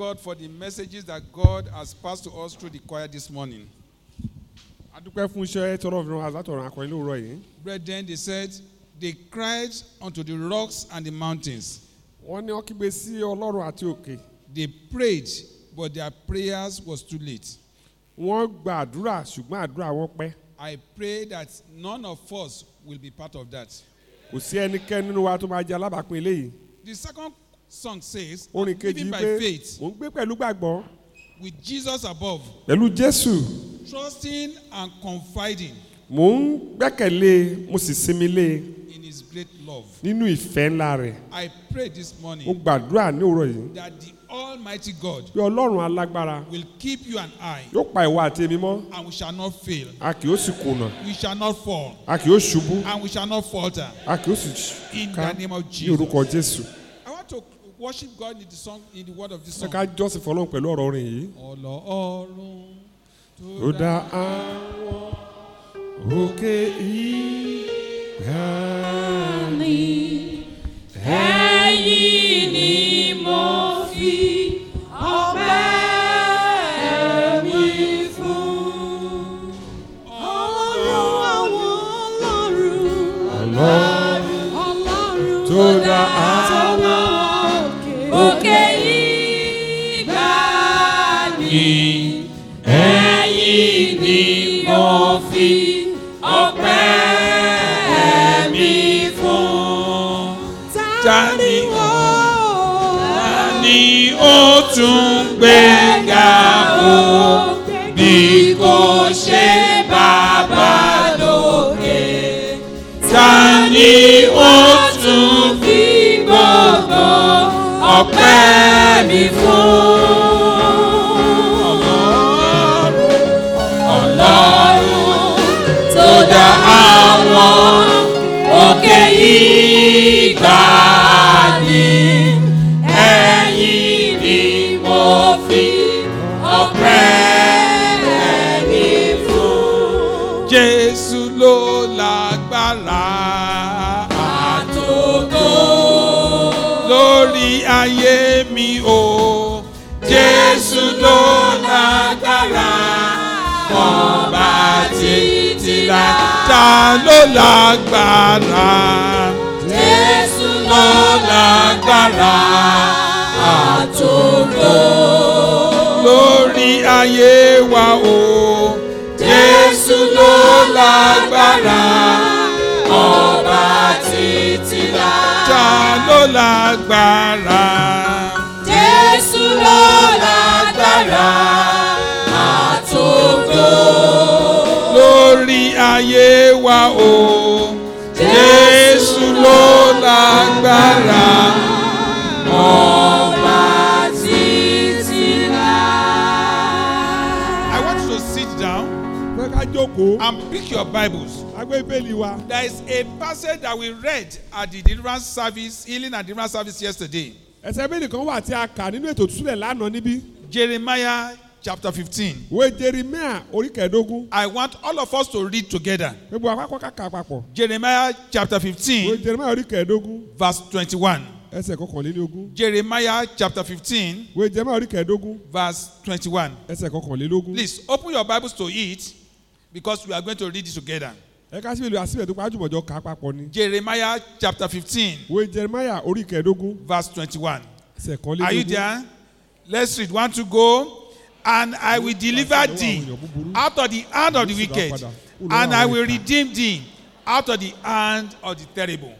God for the messages that God has passed to us through the choir this morning. adúpẹ́ fún iṣẹ́ tọrọ fún wa látọ̀run akọrin lóòrọ̀ yìí Brethren, they said, they cried unto the rocks and the mountains. wọ́n ní wọ́n kígbe sí ọlọ́run àti òkè They prayed, but their prayers was too late. wọ́n gba àdúrà ṣùgbọ́n àdúrà wọn pẹ́ I pray that none of us will be part of that. kò sí ẹnikẹ́ni nínú wa tó máa jẹ alábàápín eléyìí The second song says, orin "I'm kejì pé mò ń gbé pẹ̀lú gbàgbọ́ with Jesus above, pẹ̀lú jésù. trusting and confiding mò ń gbẹ́kẹ̀lé mo sì sinmi lé in his great love. nínú ìfẹ́ ńlá rẹ̀. I pray this mo morning gbàdúrà ní òwúrọ̀ yìí. that the Almighty God pé ọlọ́run alágbára will keep you and I, yóò pa ìwà àti èmi mọ́. and we shall not fail. a kì yóò sì kùnà. We shall not fall, a kì yóò ṣubú. And we shall not falter. a kì yóò sì In ká the name of ní Jesus. orúkọ jésù worship God in the song, in the word of this ẹ song. ká jọ́sìn fọlọ́run pẹ̀lú ọ̀rọ̀ orin yìí. Ọlọ́run ó dá àwọn òkè ìgbà Ẹ̀yin ni tún gbéga o bí kò ṣe bàbá lókè. ta ni ó tún fi gbogbo ọpẹ́ mi fún. Ta ló lágbára. Jésù ló lágbára àtòkò. lórí ayé wa o. Jésù ló lágbára ọba títí láà. Ta ló lágbára. Jésù ló lágbára ayé wa o. Jésù ló lágbára. Ọba títí láà. I want you to sit down fẹ́ ká jókòó and pick your Bibles. agbé bẹ́ẹ̀lì wa There is a passage that we read at the deliverance service, healing and deliverance service yesterday. ẹsẹ̀ bẹ́ẹ̀lì kan wà tí a kà nínú ètò ìtúsílẹ̀ lánàá níbí Jeremiah chapter 15. ìwé jerimia orí I want all of us to read together. gbogbo àpapọ̀ kàkà papọ̀ Jeremiah chapter ìwé 15, jerimia orí verse 21. ẹsẹ̀ kọkànlélógún Jeremiah chapter 15, ìwé jerimia orí verse 21. ẹsẹ̀ kọkànlélógún Please open your Bibles to it because we are going to read it together. ẹ ká síbi ìlú àsìbẹ̀ tó pàjùmọ̀jọ kà á papọ̀ ni Jeremiah chapter 15, ìwé jerimia orí verse 21. ẹsẹ̀ Are you there? Let's read. One to go. And I will deliver thee out of the hand of the wicked, and I will redeem thee out of the hand of the terrible.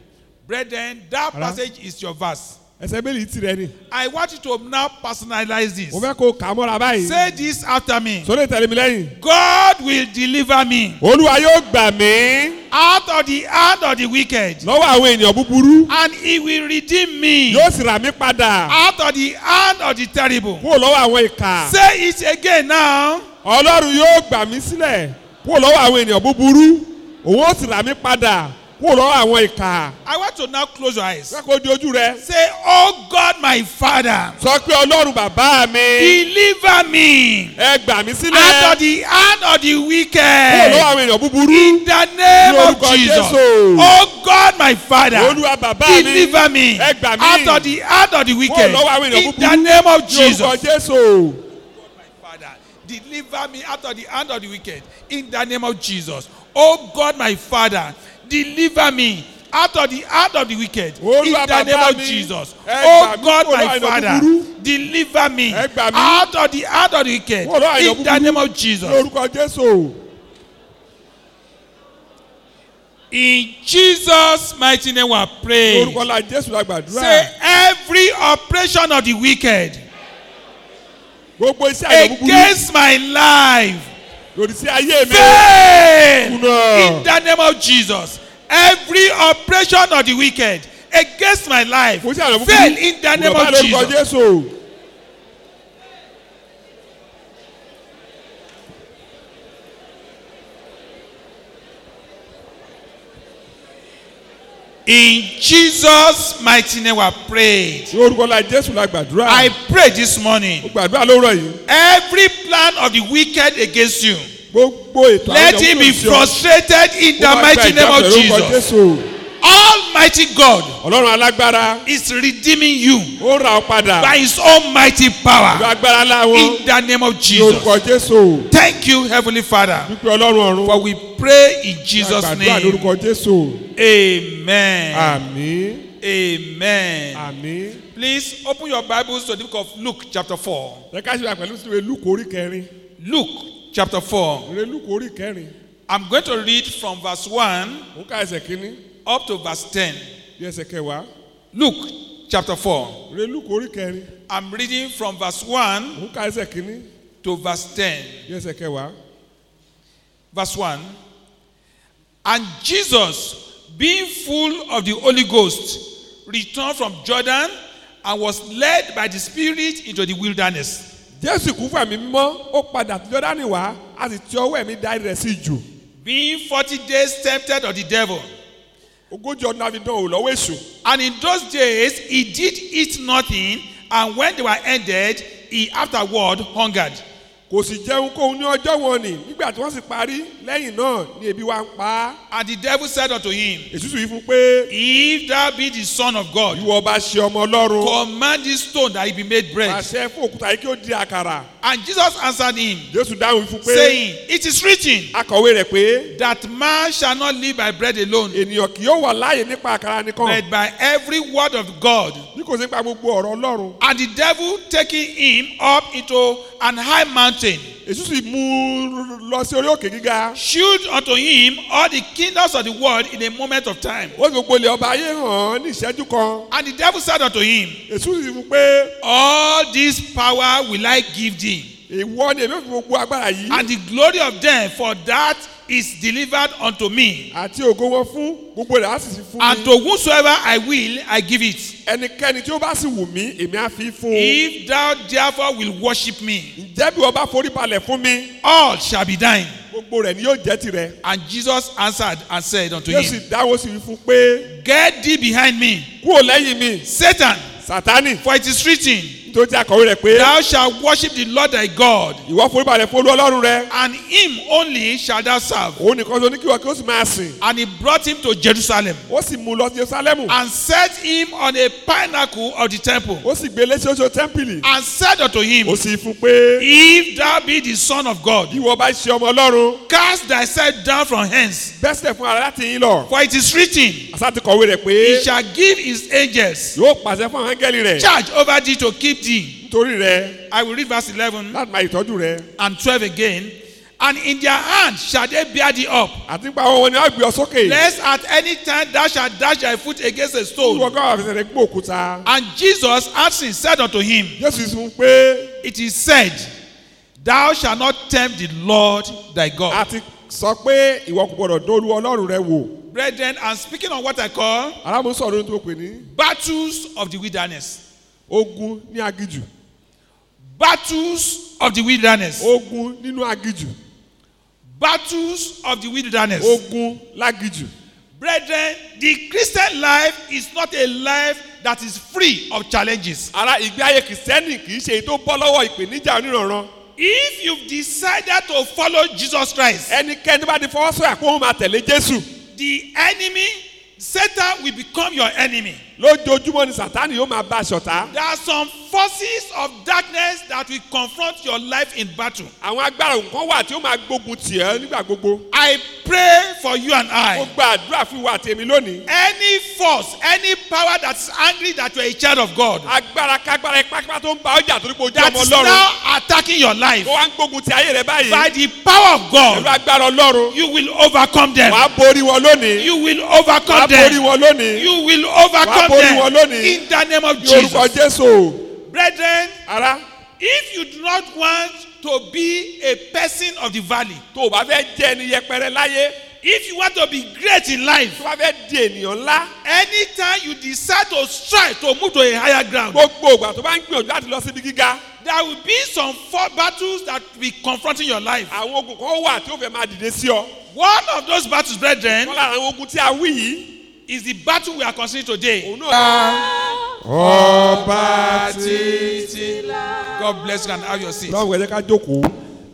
Brethren, that passage is your verse. Ẹsẹ̀ bẹ́ẹ̀lì tirẹ̀ ni. I want you to now personalize this. mo fẹ́ kó kà á mọ́ra báyìí. Say this after me. sórí tẹ̀lé mi lẹ́yìn. God will deliver me. Olúwa yóò gbà mí. Out of the hand of the wicked, lọ́wọ́ àwọn ènìyàn búburú. And he will redeem me. Yóò sì rà mí padà. Out of the hand of the terrible. kúrò lọ́wọ́ àwọn ìkà. Say it again now. ọlọ́run yóò gbà mí sílẹ̀. Kúrò lọ́wọ́ àwọn ènìyàn búburú. Òun ó sì rà mí padà kúrò lọ́wọ́ àwọn ìkà I want to now close your eyes. kó di ojú rẹ Say, Oh God, my Father, sọ pé ọlọ́run bàbá mi deliver me ẹ gbà mí out sílẹ̀ of the hand of the kúrò lọ́wọ́ wicked. àwọn ènìyàn búburú In the name of Jesus. Jésù. Oh God my father olúwa bàbá mi deliver me ẹ gbà mí. out of the hand of the wicked lọ́wọ́ àwọn èèyàn in búburú the name of Jesus. jésù Father, deliver me out of the hand of the wicked in the name of Jesus. Oh God, my Father, deliver me out of the hand of the wicked. In the name of Jesus. Oh God, my Father, deliver me out of the hand of the wicked. in the name of Jesus. In Jesus' mighty name, we gbàdúrà. Say every oppression of the wicked against my life. Lòdì sí ayé mi. Fail in the name of Jesus. Every oppression of the wicked against my life. Fail in the name of Jesus. In Jesus' mighty name, we ní orúkọ la jésù la gbàdúrà I pray this morning. mo gbàdúrà lówùrọ̀ yìí Every plan of the wicked against you, gbogbo ètò àwọn let èèyàn it be búburú sí ọ. frustrated in the mighty name of Jesus. Almighty God ọlọ́run alágbára is redeeming you ó ra ọ padà by His almighty ìlú power agbára láwọn in the name of Jesus. orúkọ jésù Thank you, Heavenly Father. wípé ọlọ́run ọ̀run For we pray in Jesus' name. lórúkọ jésù Amen. àmì Amen. àmì Please open your Bibles to the book of Luke, chapter 4. ẹ ká ṣe wà pẹ̀lú síwèé lúkò orí kẹrin Luke, chapter 4. ìwé lúkò orí kẹrin I'm going to read from verse 1 ó ká ẹsẹ̀ kínní up to verse 10. bí ẹsẹ̀ kẹwàá Luke, chapter 4. ìwé lúkò orí kẹrin I'm reading from verse 1 ó ká ẹsẹ̀ kínní to verse 10. bí ẹsẹ̀ kẹwàá Verse 1. And Jesus, being full of the Holy Ghost, returned from Jordan and was led by the Spirit into the wilderness. jésù kún fún ẹ̀mí mímọ́ ó padà tí jọ́dánì wá a sì ti ọwọ́ ẹ̀mí darí rẹ̀ sí jù being forty days tempted of the devil. Ogójì ọdún dán o lọ́wọ́ èṣù And in those days he did eat nothing, and when they were ended, he afterward hungered. kò sì jẹun kóhun ní ọjọ́ wọn ni nígbà tí wọ́n sì parí lẹ́yìn náà ni ebi wá ń pa á. And the devil said unto him, èṣù sì wí fún pé If thou be the Son of God, ìwọ bá ṣe ọmọ ọlọ́run. command this stone that it be made bread. pàṣẹ fún òkúta yìí kí ó di àkàrà. And Jesus answered him, jésù dáhùn fún pé saying, It is written akọ̀wé rẹ̀ pé that man shall not live by bread alone, ènìyàn kì yóò wà láàyè nípa àkàrà nìkan. but by every word of God. bí kò sí pa gbogbo ọ̀rọ̀ ọlọ́run. And the devil taking him up into an high mountain, èṣù sì mú lọ sí orí òkè gíga shewed unto him all the kingdoms of the world in a moment of time. ó gbogbo ilẹ̀ ọba ayé hàn ní ìṣẹ́jú kan And the devil said unto him, èṣù sì fún pé All this power will I give thee, ìwọ ni èmi fi gbogbo agbára yìí. And the glory of them, for that is delivered unto me. àti ògo wọn fún gbogbo rẹ̀ á sì fún And mi. to whomsoever I will, I give it. ẹnikẹ́ni tí ó bá sì wù mí èmi á fi fún un. If thou therefore will worship me, ǹjẹ́ bí wọ́n bá forí balẹ̀ fún mi? all shall be thine. gbogbo rẹ̀ ni yóò jẹ́ tirẹ̀. And Jesus answered and said unto him, dáwọ́ sí fún pé Get thee behind me, kúrò lẹ́yìn mi. Satan, sátánì for it is written, tó jẹ́ akọ̀wé rẹ̀ pé Thou shalt worship the Lord thy God, ìwọ forí balẹ̀ fún olú ọlọ́run rẹ. And him only shalt thou serve. òun nìkan tó ní kí wọ́n kí ó sì máa sìn. And he brought him to Jerusalem, ó sì mú un lọ sí jerusalemu. And set him on a pinnacle of the temple, ó sì gbé léṣe oṣù tẹ́ḿpìlì. And said unto him, ó sì fún pé If thou be the Son of God, ìwọ bá ṣe ọmọ ọlọ́run cast thyself down from hence. bẹ́sẹ̀ fún ara láti yín lọ. For it is written, àṣà ti kọ̀wé rẹ̀ pé He shall give his angels yóò pàṣẹ fún àwọn áńgẹ́lì rẹ̀. charge over thee to keep thee. nítorí rẹ̀ I will read verse 11 láti máa ìtọ́jú rẹ̀ and 12 again. And in their hand shall they bear thee up, àti nípa àwọn wọn ni wọ́n gbé ọ sókè lest at any time thou shalt dash thy foot against a stone. kọ́ àwọn àfẹsẹ̀ rẹ̀ gbé òkúta And Jesus answering said unto him, jésù fún pé It is said, Thou shalt not tempt the Lord thy God. àti sọ pé ìwọ kò gbọdọ̀ dóru ọlọ́run rẹ wò Brethren, I'm speaking on what I call arámúsọ̀rọ̀ tó pè ní battles of the wilderness. Ogun ní agijù Battles of the wilderness. ogun nínú agijù Battles of the wilderness. ogun lágijù Brethren, the Christian life is not a life that is free of challenges. ara ìgbé ayé kìsẹ́nì kì í ṣe èyí tó bọ́ lọ́wọ́ ìpèníjà onírànran If you've decided to follow Jesus Christ, ẹnikẹ́ni bá ti fọwọ́ sọ̀yà pé òun máa tẹ̀lé jésù the enemy Satan will become your enemy. Lójoojúmọ́ ni sátani yóò máa bá aṣọ ta. There are some forces of darkness that will confront your life in battle. àwọn agbára nǹkan wà tí ó máa gbógun tì ẹ́ nígbà gbogbo. I pray for you and mo I. gba àdúrà fún ìwà tèmi lónìí. Any force, any power that's angry that you're a child of God, agbára kágbára ipákipá tó ń ba ọjà torí pé o jẹ́ that ọmọ is ọlọ́run. now attacking your life, ó wá ń gbógun ti ayé rẹ báyìí. by the power of God, agbára ọlọ́run. you will overcome them. wàá borí wọn lónìí. You will wàá overcome borí them. wọn lónìí. You will Wàá overcome borí wọn them in the name of Jesus. Brethren, ara if you do not want to be a person of the valley, tó o bá fẹ́ jẹ́ ẹni yẹpẹrẹ láyé. if you want to be great in life, tó o bá fẹ́ di ènìyàn ńlá. anytime you decide to strive to move to a higher ground, gbogbo ìgbà tó bá ń gbìyànjú láti lọ síbi gíga. there will be some four battles that will be confronting your life. àwọn ogun kan wà tí ó fẹ́ máa dìde sí ọ. One of those battles, brethren, lára àwọn ogun tí a wí yìí. Is the battle we are considering today. ọba títí. God bless you and have your seat. lọ́wọ́ ẹ̀jẹ̀ ká jókòó.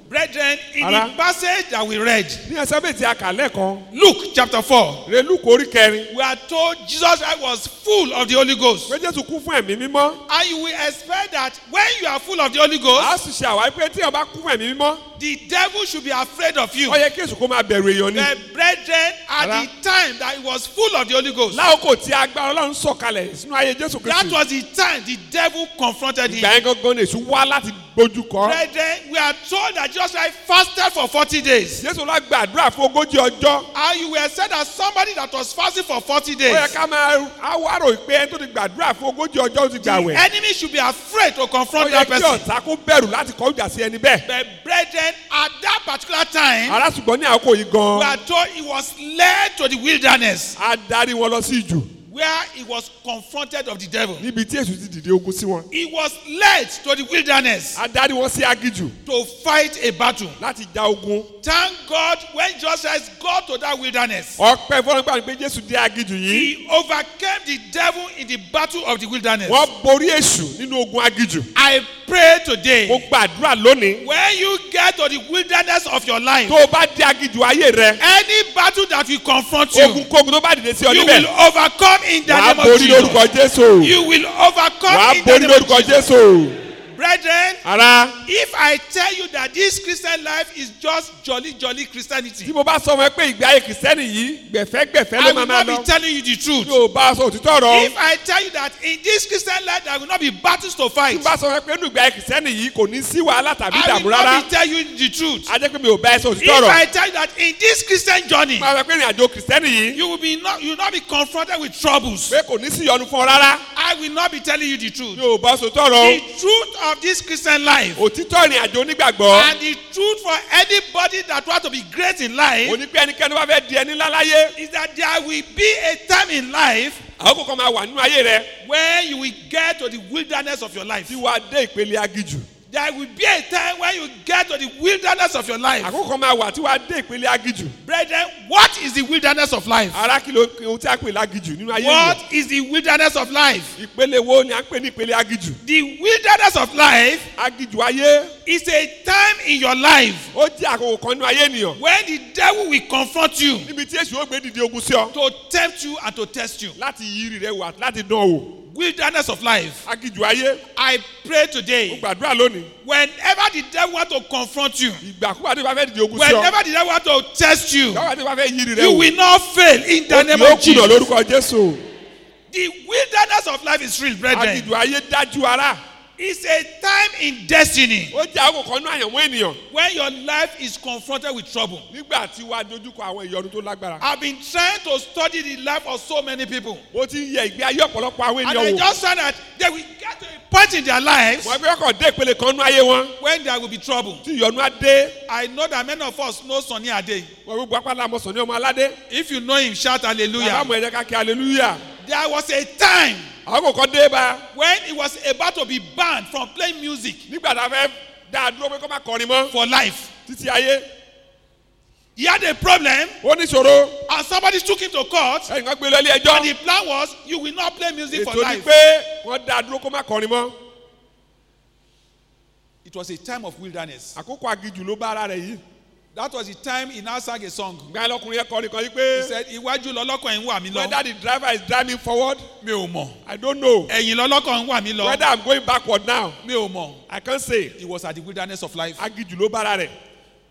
Brethren, in Ara. the passage that we read, ní ẹsẹ̀ bíi ti a kà lẹ́ẹ̀kan. Luke chapter 4, relú korí kẹrin. we are told Jesus Christ was full of the Holy Ghost. pé jésù kún fún ẹ̀mí mímọ́. And you will expect that when you are full of the Holy Ghost, a sì ṣe àwárí pé tí ọba kún fún ẹ̀mí mímọ́. the devil should be afraid of you. ó yẹ kí èsù kó máa bẹ̀rù èèyàn ni. The brethren, at Ara. the time that he was full of the Holy Ghost, láòkò tí agbára ọlọ́run sọ̀kalẹ̀ sínú ayé jésù that kristu. was the time the devil confronted him. ìgbà yẹn gangan ni èsù wá láti gbójú kọ́. Brethren, we are told that Jesus Christ fasted for 40 days. jésù lọ gbàdúrà fún ogójì ọjọ́. And you were said that somebody that was fasting for 40 ó days, yẹ ká máa awárò pé ẹni tó ti gbàdúrà fún ogójì ọjọ́ ó ti the gbàwẹ̀. enemy should be afraid to ó confront yẹ that kí person. ọ̀tá kó bẹ̀rù láti kọ́ ìjà sí ẹni bẹ́ẹ̀. But brethren, at that particular time, ará ṣùgbọ́n ní àkókò yìí we gan-an are told he was led to the wilderness á darí wọn lọ sí ìjù he was confronted of the devil. níbi tí èsù ti dìde ogun sí wọn. He was led to the wilderness á darí wọn sí agijù to fight a battle. láti ja ogun. Thank God when Christ got to that wilderness, ọpẹ́ ni pé jésù dé agijù yìí. he overcame the devil in the battle of the wilderness. wọ́n borí èsù nínú ogun agijù. I pray mo today, gbàdúrà lónìí. when you get to the wilderness of your life, tó o bá dé agijù ayé rẹ. any battle that will confront you, ogun kógun tó bá dìde sí ọ you will níbẹ̀. overcome in the name of borí lórúkọ Jesus. jésù. You will overcome in the name of lórúkọ Jesus. jésù. Brethren, ara if I tell you that this Christian life is just jolly, jolly Christianity, tí mo bá sọ wọn pé ìgbé ayé kìsẹ́nì yìí gbẹ̀fẹ́gbẹ̀fẹ́ I ló máa will máa not lọ. be telling you the truth. tí o bá sọ òtítọ́ rọ. If I tell you that in this Christian life there will not be battles to tí fight, n bá sọ wọn pé nínú ìgbé ayé kìsẹ́nì yìí kò ní sí wàhálà tàbí I ìdààmú will rárá. not be telling you the truth. a jẹ́ pé mi ò bá ẹ sọ If òtítọ́ rọ. I tell you that in this Christian journey máa sọ pé ìrìn àjò yìí you will be not you will not be confronted with troubles, pé kò ní sí ìyọnu fún ọ rárá. I will not be telling you the truth. mi ò bá sọ òtítọ́ The rọ. truth of this Christian life òtítọ́ ìrìn àjò onígbàgbọ́. and the truth for anybody that want to be great in life òní pé ẹnikẹ́ni wá fẹ́ di ẹni ńlá láyé. is that there will be a time in life àkókò kan máa wà nínú ayé rẹ. when you will get to the wilderness of your life. tí wàá dé ìpele agijù. There will be a time when you get to the wilderness of your life. àkókò máa wà tí wàá dé ìpele agijù. Brethren, what is the wilderness of life? ara kí ló ohun tí a pè lágijù nínú ayé What yìí. is the wilderness of life? ìpele wo ni a ń pè ní ìpele agijù. The wilderness of life agijù ayé is a time in your life ó jẹ́ àkókò kan nínú ayé ènìyàn. when the devil will confront you níbi tí èsì ó gbé dìde ogun sí ọ. to tempt you and to test you. láti yiri rẹ wà láti dán o. Wilderness of life. agijù ayé I pray ó today, gbàdúrà lónìí. whenever the devil want to confront you, ìgbàkúgbà tó bá fẹ́ dìde ogun sí ọ. whenever the devil want to test you, ìgbàkúgbà tó bá fẹ́ yiri rẹ you wò. will not fail in the ó name of kùnà Jesus. lórúkọ jésù. The wilderness of life is real, brethren. agijù ayé dájú ara. It's a time in destiny ó jẹ́ àkókò nínú àyànmọ́ ènìyàn. when your life is confronted with trouble. nígbà tí wàá dojúkọ àwọn ìyọnu tó lágbára. I've been trying to study the life of so many people. mo ti yẹ ìgbé ayé ọ̀pọ̀lọpọ̀ àwọn And I ènìyàn wò. just found that they will get to a point in their lives wọ́n gbé ọkọ̀ dé ìpele kan nínú ayé wọn. when there will be trouble. tí ìyọnu á dé. I know that many of us know Sonny Ade. wọ́n gbogbo apá lamọ̀ sọ ní ọmọ aládé. If you know him, shout hallelujah. àbámu ẹ̀jẹ̀ ká kí hallelujah. There was a time àkókò dé bá. when he was about to be banned from playing music nígbà tá a fẹ́ dá a dúró pé kó má kọrin mọ́. for life. títí ayé. He had a problem ó ní ṣòro. and somebody took him to court kan gbé lọ ilé and ẹjọ́. the plan was you will not play music for ètò ni life. pé wọ́n dá a dúró kó má kọrin mọ́. It was a time of wilderness. àkókò agijù ló bá ara rẹ̀ yìí. That was the time he now sang a song. gba lọkùnrin yẹn kọrin kan He pé said, Iwájú lọ́lọ́kàn ń wà mí lọ. whether the driver is driving forward Mi ò mọ̀. I don't know Ẹ̀yìn lọ́lọ́kàn ń wà mí lọ. whether I'm going backward now Mi ò mọ̀. I can't say He was at the wilderness of life. agijù ló bára rẹ̀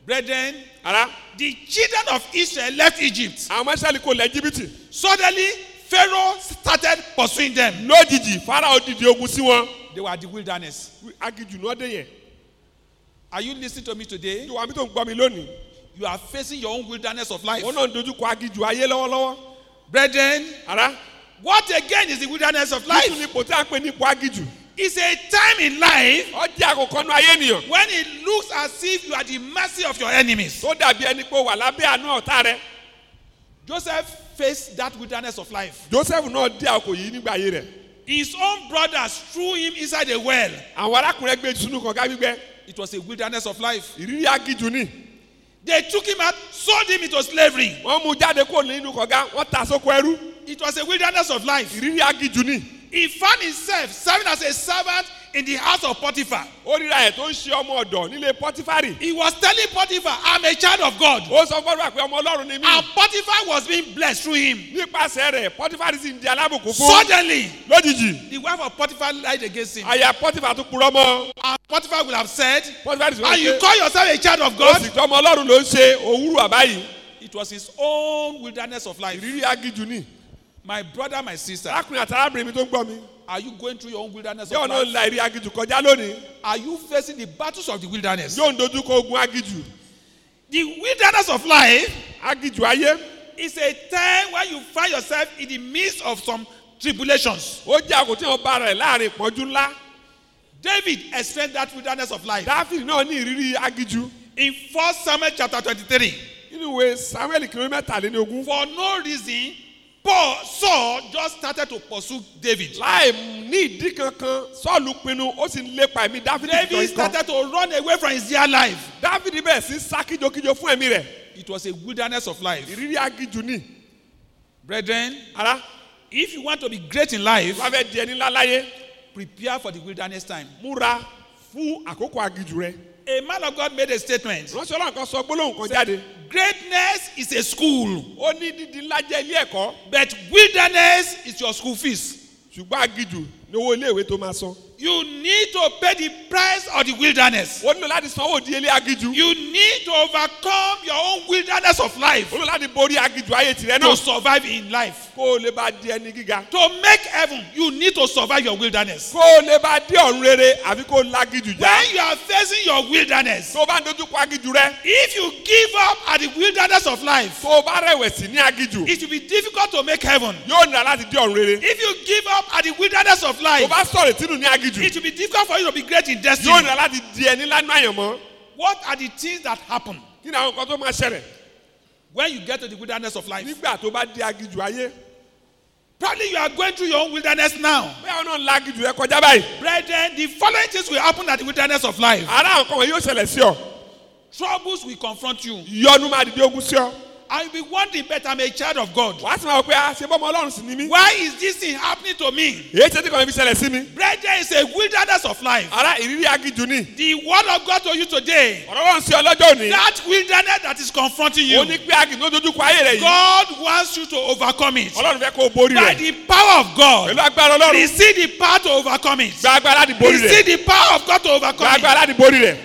Brethren, ara the children of Israel left Egypt. àwọn mẹ́sàlì kò lẹ́ jìbìtì Suddenly, Pharaoh started pursuing them. lójijì farao dìde ogun sí wọn They were at the wilderness. agijù náà dé yẹn Are you listening to me today? ìwà mi tó ń gbọ́ mi lónìí You are facing your own wilderness of life. wọn náà ń dojú kọ agijù ayé lọ́wọ́lọ́wọ́ Brethren, ara what again is the wilderness of life? ní ipò tí a pè ní ipò agijù It's a time in life ọjà àkọ́kọ́ nu ayé ènìyàn when it looks as if you are the mercy of your enemies. tó dàbí ẹni pé ó wà lábẹ́ àánú ọ̀tá rẹ̀ Joseph faced that wilderness of life. joseph náà dé àkókò yìí nígbà ayé rẹ̀ His own brothers threw him inside a well. àwọn arákùnrin gbé sínú kànga gbígbẹ It was a wilderness of life. ìrírí agijù ni They took him out, sold him into slavery. wọ́n mú jáde kó nínú kànga wọ́n ta sóko ẹrú It was a wilderness of life. ìrírí agijù ni He found himself serving as a servant in the house of Potiphar. ó ríra ẹ̀ tó ń ṣe ọmọ ọ̀dọ̀ nílé pọ́tífárì He was telling Potiphar, I'm a child of God. ó sọ fọ́dọ̀ pé ọmọ ọlọ́run ni mí And Potiphar was being blessed through him. nípasẹ̀ rẹ̀ pọ́tífárì sì ń di alábùkún fún Suddenly, lójijì the wife of Potiphar lied against him. àyà pọ́tífà tún purọ́ mọ́ And Potiphar will have said, pọ́tífárì sì And you wọ́n pé call yourself a child of ó God? sì tọ́ ọmọ ọlọ́run ló ń ṣe òwúrò àbáyìí It was his own wilderness of life. ìrírí agijù ni My brother, my sister, arákùnrin àti arábìnrin mi tó ń gbọ́ mi are you going through your own wilderness yóò of náà ń life? la ìrírí agijù kọjá lónìí Are you facing the battles of the wilderness? yóò ń dojú kọ ogun agijù The wilderness of life agijù ayé is a time when you find yourself in the midst of some tribulations. ó jẹ́ àkókò tí wọ́n bá rẹ̀ láàárín ìpọ́njú ńlá David experienced that wilderness of life. dáfídì náà ní ìrírí agijù In 1 Samuel chapter 23, nínú ìwé samuel kìlómítà mẹ́tàléníogún for no reason, Paul Saul just started to pursue David. láì ní ìdí kankan sọ́ọ̀lù pinnu ó sì ń lépa ẹ̀mí dáfídì David started to run away from his dear life. dáfídì bẹ̀rẹ̀ sí sá kíjokíjo fún ẹ̀mí rẹ̀ It was a wilderness of life. ìrírí agijù ni Brethren, ara if you want to be great in life, wọ́n fẹ́ di ẹni ńlá láyé prepare for the wilderness time. múra fún àkókò agijù rẹ̀ A man of God made a statement. ránṣẹ́ ọlọ́run kan sọ gbólóhùn kan jáde Greatness is a school, ó ní dídí ńlá jẹ́ ilé ẹ̀kọ́ but wilderness is your school fees. ṣùgbọ́n agijù ní owó iléèwé tó máa san You need to pay the price of the wilderness. ó nílò láti sanwó ìdíyelé agijù You need to overcome your own wilderness of life ó nílò láti borí agijù ayé tirẹ̀ to náà survive in life. kó o lè bá di ẹni gíga To make heaven, you need to survive your wilderness. kó o lè bá dé ọ̀run rere àbí kó o lágijù já When you are facing your wilderness, tó o bá ń dojú kọ agijù rẹ if you give up at the wilderness of life, tó o bá rẹ̀wẹ̀sì ní agijù it will be difficult to make heaven. yóò nira láti dé ọ̀run rere If you give up at the wilderness of tó o life, bá sọ̀rọ̀ ìtìnú ní agijù it will be difficult for you to be great in yóò destiny. nira láti di ẹni lánàá àyànmọ́ What are the things that happen kí ni àwọn nǹkan tó máa ṣẹlẹ̀ when you get to the wilderness of life? nígbà tó bá dé agijù ayé Probably you are going through your own wilderness now. bóyá wọn náà la agijù rẹ kọjá báyìí Brethren, the following things will happen at the wilderness of life. ara àwọn kan wọn yóò ṣẹlẹ̀ sí ọ Troubles will confront you. ìyọnu máa dìde ogun sí ọ I will be wondering, but I'm a child of God. wàá sì máa wọ pé a ṣe bọ́mọ ọlọ́run sì ni mí Why is this thing happening to me? èyí ṣe tí kàn fi ṣẹlẹ̀ sí mi Brethren, it's a wilderness of life. ara ìrírí agijù ni The word of God to you today, ọ̀rọ̀ wọn sí ọlọ́jọ́ òní that wilderness that is confronting you, ní pé agijù ló dojú kọ ayé rẹ yìí God wants you to overcome it. ọlọ́run fẹ́ kó o borí By rẹ̀ the power of God, pẹ̀lú agbára ọlọ́run receive the power to overcome it. gba agbára láti borí rẹ̀ Receive the power of God to gba overcome agbára it. láti borí rẹ̀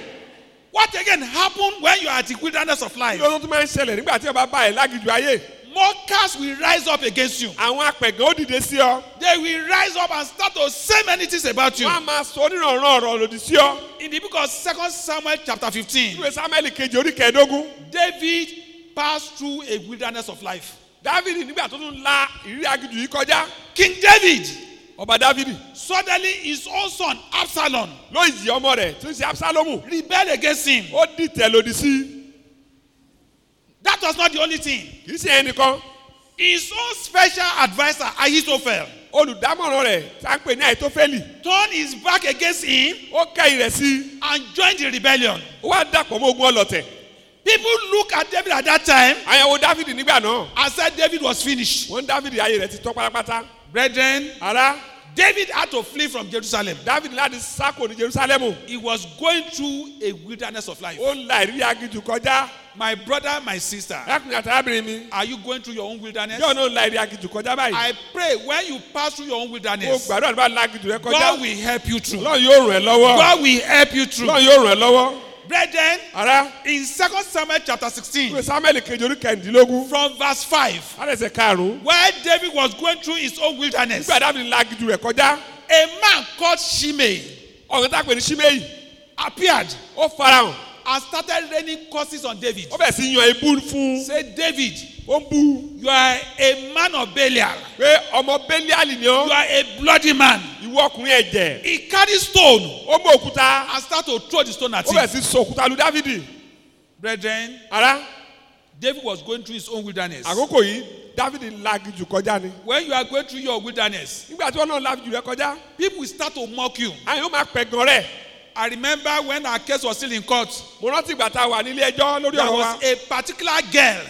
What again happened when you are at the wilderness of kí life? ló tún máa ń ṣẹlẹ̀ nígbà tí ọba bá ẹ̀ lágijù ayé Mockers will rise up against you. àwọn apẹ̀gàn ó dìde sí ọ They will rise up and start to say many things about you. wọ́n á máa sọ onírànràn ọ̀rọ̀ lòdì sí ọ In the book of 2 Samuel chapter 15, ìwé samuel kejì orí kẹẹ̀ẹ́dógún David passed through a wilderness of life. dávidi nígbà tó tún la ìrírí agijù yìí kọjá King David, ọba dávidi. Suddenly his own son Absalom ló yí ọmọ rẹ̀ ń ṣe absalomu. rebelled against him. ó dìtẹ̀ lòdì sí. That was not the only thing. kì í ṣe ẹnìkan His own special adviser, Ahithophel, olùdámọ̀ràn rẹ̀ tá ń pè ní àìtófẹ́lì turned his back against him ó kẹ́yìn rẹ̀ sí. and joined the rebellion. ó wá dàpọ̀ mọ́ ogun ọlọ̀tẹ̀. People look at David at that time àyẹ̀wò dávidi nígbà náà. and said David was finished. wọ́n dávidi ayé rẹ̀ ti tọ́ pátápátá Brethren, ara David had to flee from Jerusalem. david láti sáko ní jerusalemu He was going through a wilderness of life. ó ń la ìrírí agijù kọjá My brother, my sister, arákùnrin àti arábìnrin mi are you going through your own wilderness? yóò náà ń la ìrírí agijù kọjá báyìí I pray when you pass through your own mo wilderness, gbàdúrà nípa la agijù rẹ kọjá God will help you through. ọlọ́run yóò ràn ẹ́ lọ́wọ́ God will help you through. ọlọ́run yóò ràn ẹ́ lọ́wọ́ Brethren, ara. in 2 Samuel chapter ìwé 16, samuel kejì orí kẹrìndínlógún. from verse 5, alẹ́sẹ̀ karùn-ún. where David was going through his own wilderness, nígbà david la agijù rẹ kọjá a man called Shimei ọ̀gá tá a pè ní shimeyi appeared. Ó farahàn. and started raining curses on David. ó bẹ̀ sí yan ebú fún Say, David, ó bú. You are a man of Belial. pé ọmọ bẹ́líàlì ni You ó are a bloody man. ìwọ ọkùnrin ẹ̀jẹ̀. He carried stone. Ó mú òkúta. And started to throw the stone at ó bẹ̀ him. sí sọ òkúta lu dávidi Brethren, ara. David was going through his own wilderness. àkókò yìí dávidi la agijù kọjá ni. When you are going through your wilderness, nígbà tí wọn náà la agijù rẹ kọjá people will start to mock you. àyìn ó máa pẹ̀gàn rẹ̀. I remember when our case was still in court, mo rántí ìgbà tá a wà nílé ẹjọ́ lórí there ọ̀rọ̀ wa. was a particular girl,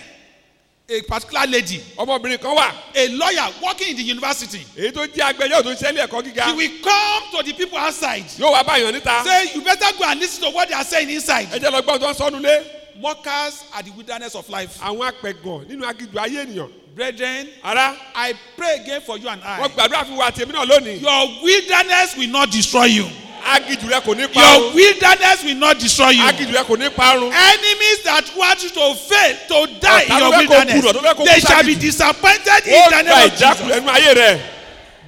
a particular lady, ọmọbìnrin kan wà a lawyer working in the university. èyí tó jẹ́ agbẹjọ́ tó ṣẹlẹ̀ ẹ̀kọ́ gíga She will come to the people outside, yóò wá báyọ̀ níta say, You better go and listen to what they are saying inside. ẹ jẹ́ lọ gbọ́n tó ń sọ́nu lé Mockers are the wilderness of life. àwọn apẹ̀gàn nínú agijù ayé ènìyàn Brethren, ara I pray again for you and wọn I. gbàdúrà fún wa tèmi náà lónìí Your wilderness will not destroy you. Agijù rẹ kò ní Your parun wilderness will not destroy you. agijù rẹ kò ní parun Enemies that want you to fail, to die in your ló wilderness, ló they shall be disappointed ó in the name of Jesus. ìjákulẹ̀ nínú ayé rẹ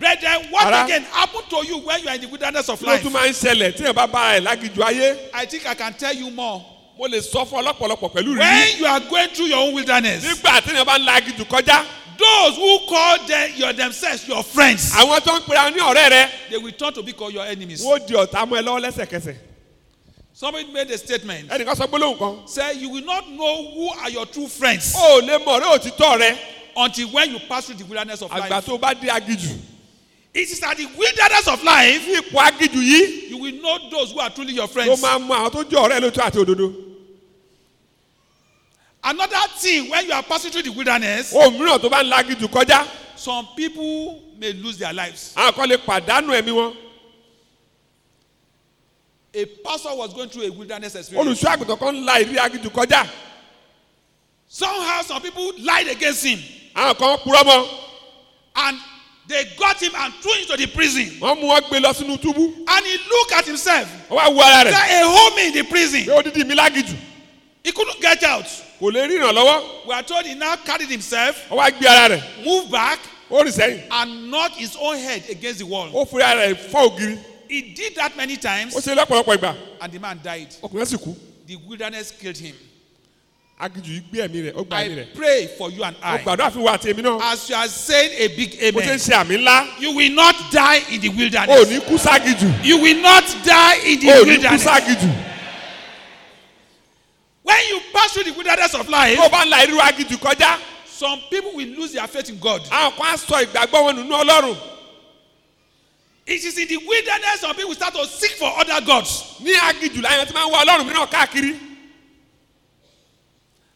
Brethren, what Ara. again happened to you when you are in the wilderness of ló life? tún máa ń ṣẹlẹ̀ tí yẹn bá bá ẹ̀ lágijù ayé I think I can tell you more. mo lè sọ fún ọlọ́pọ̀lọpọ̀ pẹ̀lú rí When you are going through your own wilderness, nígbà tí yẹn bá ń la agijù kọjá those who call them your themselves your friends, àwọn tó ń pera ní ọ̀rẹ́ rẹ they will turn to be called your enemies. wọ́n di ọ̀tá mọ́ ẹ lọ́wọ́ lẹ́sẹ̀kẹsẹ̀ Somebody made a statement. ẹnìkan sọ gbólóhùn kan Say you will not know who are your true friends ó lè mọ̀ ọ̀rẹ́ òtítọ́ rẹ until when you pass through the wilderness of àgbà life. tó bá dé agijù It is at the wilderness of life ipò agijù yìí you will know those who are truly your ló friends. máa mọ àwọn tó jẹ́ ọ̀rẹ́ lóòótọ́ àti òdodo Another thing, when you are passing through the wilderness, ohun mìíràn tó bá ń la agijù kọjá some people may lose their lives. àwọn kan lè pàdánù ẹ̀mí wọn A pastor was going through a wilderness experience. olùṣọ́ àgùntàn kan la ìrírí agijù kọjá Somehow, some people lied against him àwọn kan purọ́ mọ́ and they got him and threw him to the prison. wọ́n mú wọn gbé lọ sínú túbú And he looked at himself. wọ́n wá wo ara rẹ̀ There a home in the prison. pé odidi mi lágijù He couldn't get out. kò lè rí ìrànlọ́wọ́ We are told he now carried himself, wọ́n wá gbé ara rẹ̀ moved back, ó rìn sẹ́yìn and knocked his own head against the wall. ó fi ara rẹ̀ fọ́ ògiri He did that many times, ó ṣe lọ́pọ̀lọpọ̀ ìgbà and the man died. ọkùnrin sì kú The wilderness killed him. agijù yìí gbé ẹ̀mí rẹ̀ ó gba ẹ̀mí I rẹ̀ pray for you and ó I. gbàdúrà fún wa àti èmi náà As you are saying a big bó ṣe ń amen, ṣe àmì ńlá you will not die in the ó wilderness. ní kú ságijù You will not die in the ó ní kú wilderness. ságijù When you pass through the wilderness of life, tó bá ń la irú agijù kọjá some people will lose their faith in God. àwọn kan á sọ ìgbàgbọ́ wọn nínú ọlọ́run It is in the wilderness some people start to seek for other gods. ní agijù láyọ̀ tí máa ń wá ọlọ́run mìíràn káàkiri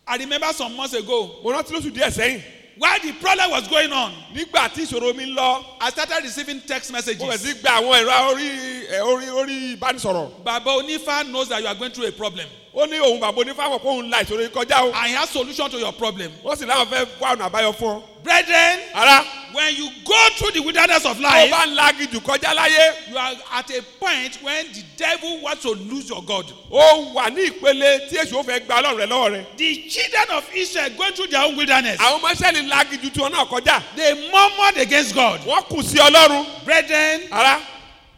I remember some months ago, mo rántí lóṣù díẹ̀ sẹ́yìn while the problem was going on, nígbà tí ìṣòro mi lọ I started receiving text mo bẹ̀ messages. sí gba àwọn ẹ̀rọ orí orí orí ìbánisọ̀rọ̀ Baba Onifa knows that you are going through a problem, ó ní òun bàbá onífàwọ̀ kó òun la ìṣòro kọjá o he has solution to your problem. wọ́n sì láwọn fẹ́ wá ọ̀nà àbáyọ fún ọ. Brethren, ara when you go through the wilderness of tó life, bá ń la agijù kọjá láyé you are at a point when the devil wants to lose your God. ó wà ní ìpele tí èṣù ó fẹ́ gba ọlọ́run rẹ lọ́wọ́ rẹ. The children of Israel going through their own wilderness, àwọn ọmọ ìṣẹ́lẹ̀ la agijù tí wọn náà kọjá they murmured against God. wọ́n kù sí ọlọ́run. Brethren, ara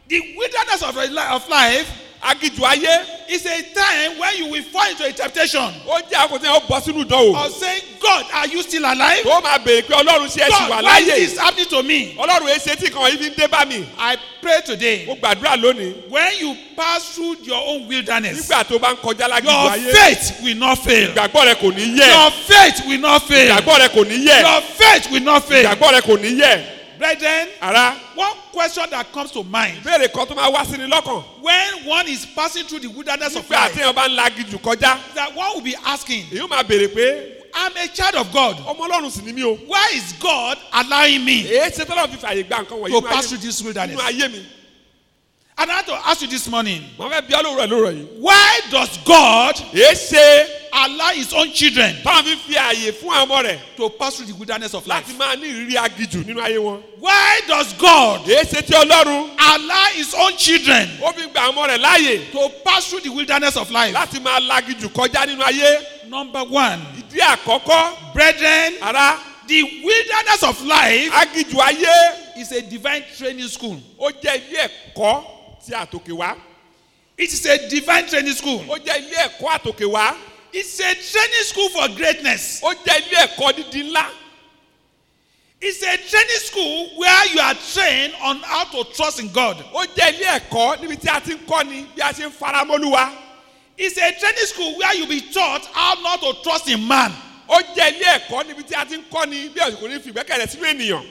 the wilderness of life agijù ayé is a time when you will fall into a temptation ó jẹ́ àkótí yẹn ó bọ́ sínú ìdánwò of saying, God, are you still alive? tó máa béèrè pé ọlọ́run ṣe ẹ̀sìn wà God, why is this happening to me? ọlọ́run èsì tí kan yìí fi ń dé bá mi I pray today, mo gbàdúrà lónìí when you pass through your own wilderness, nígbà tó bá ń kọjá lágijù your ayé faith will not fail. ìgbàgbọ́ rẹ kò ní yẹ Your faith will not fail. ìgbàgbọ́ rẹ kò ní yẹ Your faith will not fail. ìgbàgbọ́ rẹ kò ní yẹ Brethren, ara. one question that comes to mind. Béèrè kan tó máa wá sí ni lọ́kàn. When one is passing through the wilderness of nígbà life, tí èèyàn bá ń kọjá that one will be asking, èyí máa béèrè pé I'm a child of God. ọmọ ọlọ́run sì ni mí o. Why is God allowing me èé ṣe tọ́lọ̀ fi fàyè gba nǹkan wọ̀nyí to nínú pass through this nínú wilderness? ayé mi And I want to ask you this morning wọ́n fẹ́ bí rẹ̀ lóòrọ̀ yìí why does God ṣe allow his own children tọ́lọ̀ fi fi àyè fún àwọn ọmọ rẹ̀ to pass through the wilderness of life? láti máa ní ìrírí agijù nínú ayé wọn Why does God ṣe tí ọlọ́run allow his own children ó fi gba àwọn ọmọ rẹ̀ láàyè to pass through the wilderness of life? láti máa lagijù kọjá nínú ayé Number one, ìdí àkọ́kọ́ brethren, ara the wilderness of life agijù ayé is a divine training school. ó jẹ́ ilé ẹ̀kọ́ tí àtòkè wá It is a divine training school. ó jẹ́ ilé ẹ̀kọ́ àtòkè wá It's a training school for greatness. ó jẹ́ ilé ẹ̀kọ́ dídí ńlá It's a training school where you are trained on how to trust in God. ó jẹ́ ilé ẹ̀kọ́ níbi tí a ti ń kọ́ ni bí a ṣe ń faramọ́lúwa It's a training school where you be taught how not to trust in man. ó jẹ́ ilé ẹ̀kọ́ níbi tí a ti ń kọ́ ni bí ọ̀sìn kò ní fi ìgbẹ́kẹ̀lé sínú ènìyàn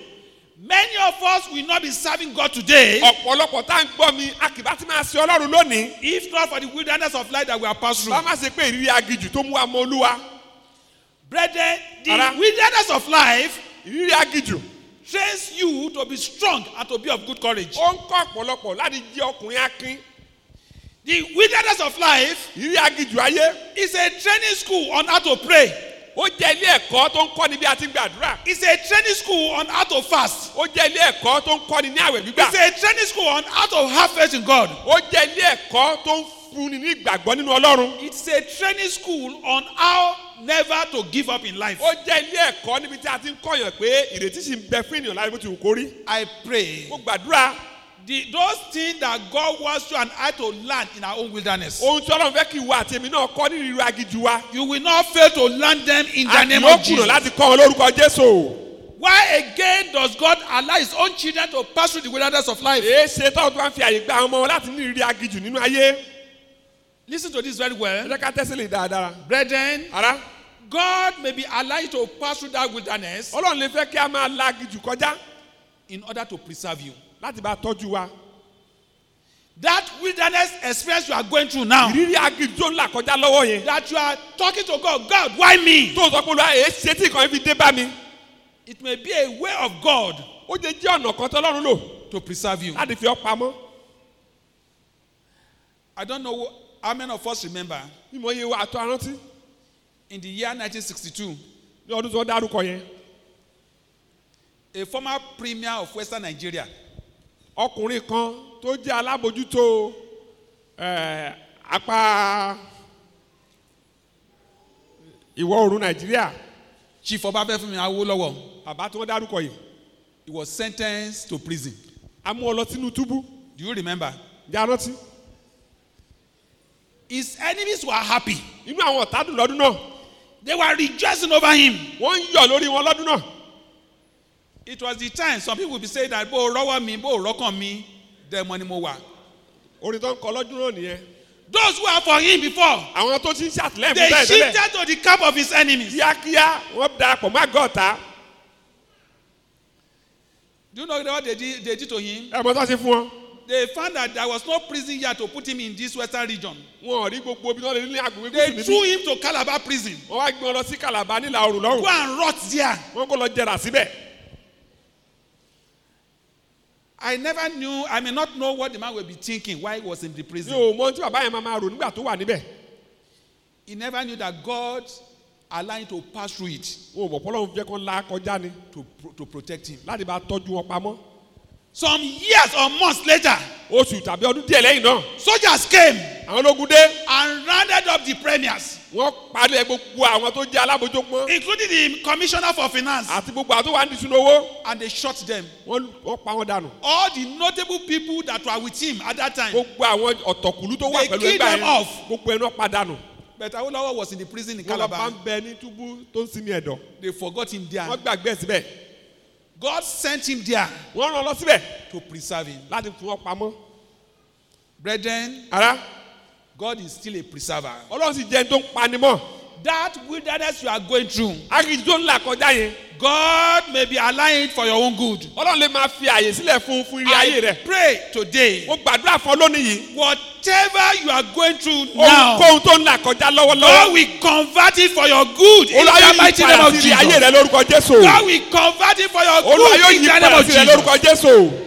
Many of us will not be serving God today ọ̀pọ̀lọpọ̀ tá à ń gbọ́ mi a kì bá ti máa ṣe ọlọ́run lónìí if not for the wilderness of life that we have passed through. bá má ṣe pé ìrírí agijù tó mú wa mọ olúwa Brethren, the Ara. wilderness of life ìrírí agijù trains you to be strong and to be of good courage. ó ń kọ́ ọ̀pọ̀lọpọ̀ láti jẹ́ ọkùnrin akin The wilderness of life ìrírí agijù ayé is a training school on how to pray. Ó jẹ́ ilé ẹ̀kọ́ tó ń kọ́ ni bí a ti ń gbàdúrà It's a training school on how to fast. ó jẹ́ ilé ẹ̀kọ́ tó ń kọ́ ni ní àwẹ̀ gbígbà It's a training school on how to have faith in God. ó jẹ́ ilé ẹ̀kọ́ tó ń fúnni ní ìgbàgbọ́ nínú ọlọ́run It's a training school on how never to give up in life. ó jẹ́ ilé ẹ̀kọ́ níbi tí a ti ń kọ́yàn pé ìrètí sì ń bẹ fún ènìyàn láti bó ti wù kó rí I pray mo gbàdúrà the, those things that God wants you and I to learn in our own wilderness. ohun tí ọlọ́run fẹ́ kí ìwọ àti èmi náà kọ́ nínú irú agijù wa You will not fail to learn them in the a kì name yóò of kùnà Jesus. láti kọ́ wọn lórúkọ jésù Why again does God allow his own children to pass through the wilderness of life? èé ṣe tọ́wọ́ tó bá ń fi àyè gba àwọn ọmọ wọn láti ní ìrírí agijù nínú ayé Listen to this very ẹ well. jẹ́ ká tẹ́sílẹ̀ dáadáa Brethren, ara God may be allowed you to pass through that wilderness ọlọ́run lè fẹ́ kí a máa la agijù kọjá in order to preserve you. Láti bá tọ́jú wa. That wilderness experience you are going through now, ìrírí agijù tó ń là kọjá lọ́wọ́ yẹn. that you are talking to God, God, why me? tó sọ pé olúwa èé ṣe tí nǹkan fi dé bá mi? It may be a way of God ó jẹ́ jẹ́ ọ̀nà kan tọ́lọ́run lò to preserve you. láti fi ọ́ pamọ́. I don't know how many of us remember mo yẹ wa àtọ́ arántí. in the year 1962, ní ọdún tó dárúkọ yẹn. a former premier of Western Nigeria, ọkùnrin kan tó jẹ́ alábòjútó apá ìwọ̀ oòrùn nàìjíríà Chief Obafemi Awolowo, bàbá tí wọ́n dárúkọ yìí he was sentenced to prison. a mú ọ lọ sínú túbú Do you remember? jẹ́ arántí His enemies were happy. inú àwọn ọ̀tá dùn lọ́dún náà They were rejoicing over him. wọ́n ń yọ̀ lórí wọn lọ́dún náà It was the time some people be saying that bó o rọ́wọ́ mi bó o rọ́kàn mi dẹ́mọ ni mo wà. orin tó ń kọ lọ́dún náà nìyẹn Those who are for him before, àwọn tó ti ń ṣàtìlẹ́yìn they fún bẹ́ẹ̀ tẹ́lẹ̀ shifted to the camp of his enemies. kíákíá wọ́n darapọ̀ má gọ́ọ̀ta Do you know what they did, they did to him? ẹ mọ tó ṣe fún wọn They found that there was no prison here to put him in this western region. wọn ò rí gbogbo ibi tó lè ní agbègbè They gúúsù threw níbí him to Calabar prison. wọ́n wá gbé wọn lọ sí kàlàbà nílà oòrùn Go lọ́rùn and rot there. wọ́n kó lọ jẹrà síbẹ̀ I never knew, I may not know what the man will be thinking while he was in the mi prison. ò mọ tí bàbá yẹn máa máa rò nígbà tó wà níbẹ̀ He never knew that God allowed him to pass through it ò mọ̀ pọ́lọ́run jẹ́ kó la kọjá ni to, to protect him. láti bá tọ́jú wọn pamọ́ Some years or months later, oṣù tàbí ọdún díẹ̀ lẹ́yìn náà soldiers came àwọn ológun dé and rounded up the premiers, wọ́n palẹ̀ gbogbo àwọn tó jẹ́ alábòjúpọ́n including the commissioner for finance, àti gbogbo àwọn tó wà ní owó and they shot them. wọ́n wọ́n pa wọn dànù All the notable people that were with him at that time. gbogbo àwọn ọ̀tọ̀kùlú tó wà They pẹ̀lú killed ẹgbẹ́ them yẹn off. gbogbo ẹ̀ náà pa dànù But Awolowo was in the prison in wọ́n lọ bá Calabar. ń bẹ ní túbú tó ń sinmi ẹ̀dọ̀ They forgot him there. wọ́n gbàgbé síbẹ̀ God sent him there wọ́n rán lọ síbẹ̀ to preserve him. láti fún wọn pamọ́ Brethren, ara God is still a preserver. ọlọ́run sì jẹ́ tó ń panimọ́ that wilderness you are going through, agídí tó ń là kọjá yẹn. God may be allowing for your own good. ọlọ́run lè máa fi àyè sílẹ̀ fún fún ire ayé I rẹ̀. pray today, mo gbàdúrà fún ọ lónìí yìí. Whatever you are going through now, ohunkóhun tó ń là kọjá lọ́wọ́lọ́wọ́. God will convert it for your good olúwa yóò yí padà sí ire ayé rẹ̀ lórúkọ jésù. God will convert it for your olúwa good yóò in yí padà sí Jesus. lórúkọ jésù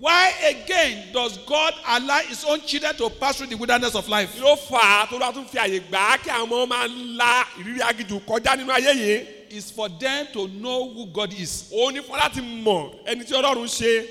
Why again does God allow his own children to pass through the wilderness of life? ló fà á tó lọ́wọ́ tún fi àyè gbà á kí àwọn ọmọ máa ń la ìrírí agídí kọjá nínú ayé yìí Is for them to know who God is. òun ní fún láti mọ̀ ẹni tí ọlọ́run ṣe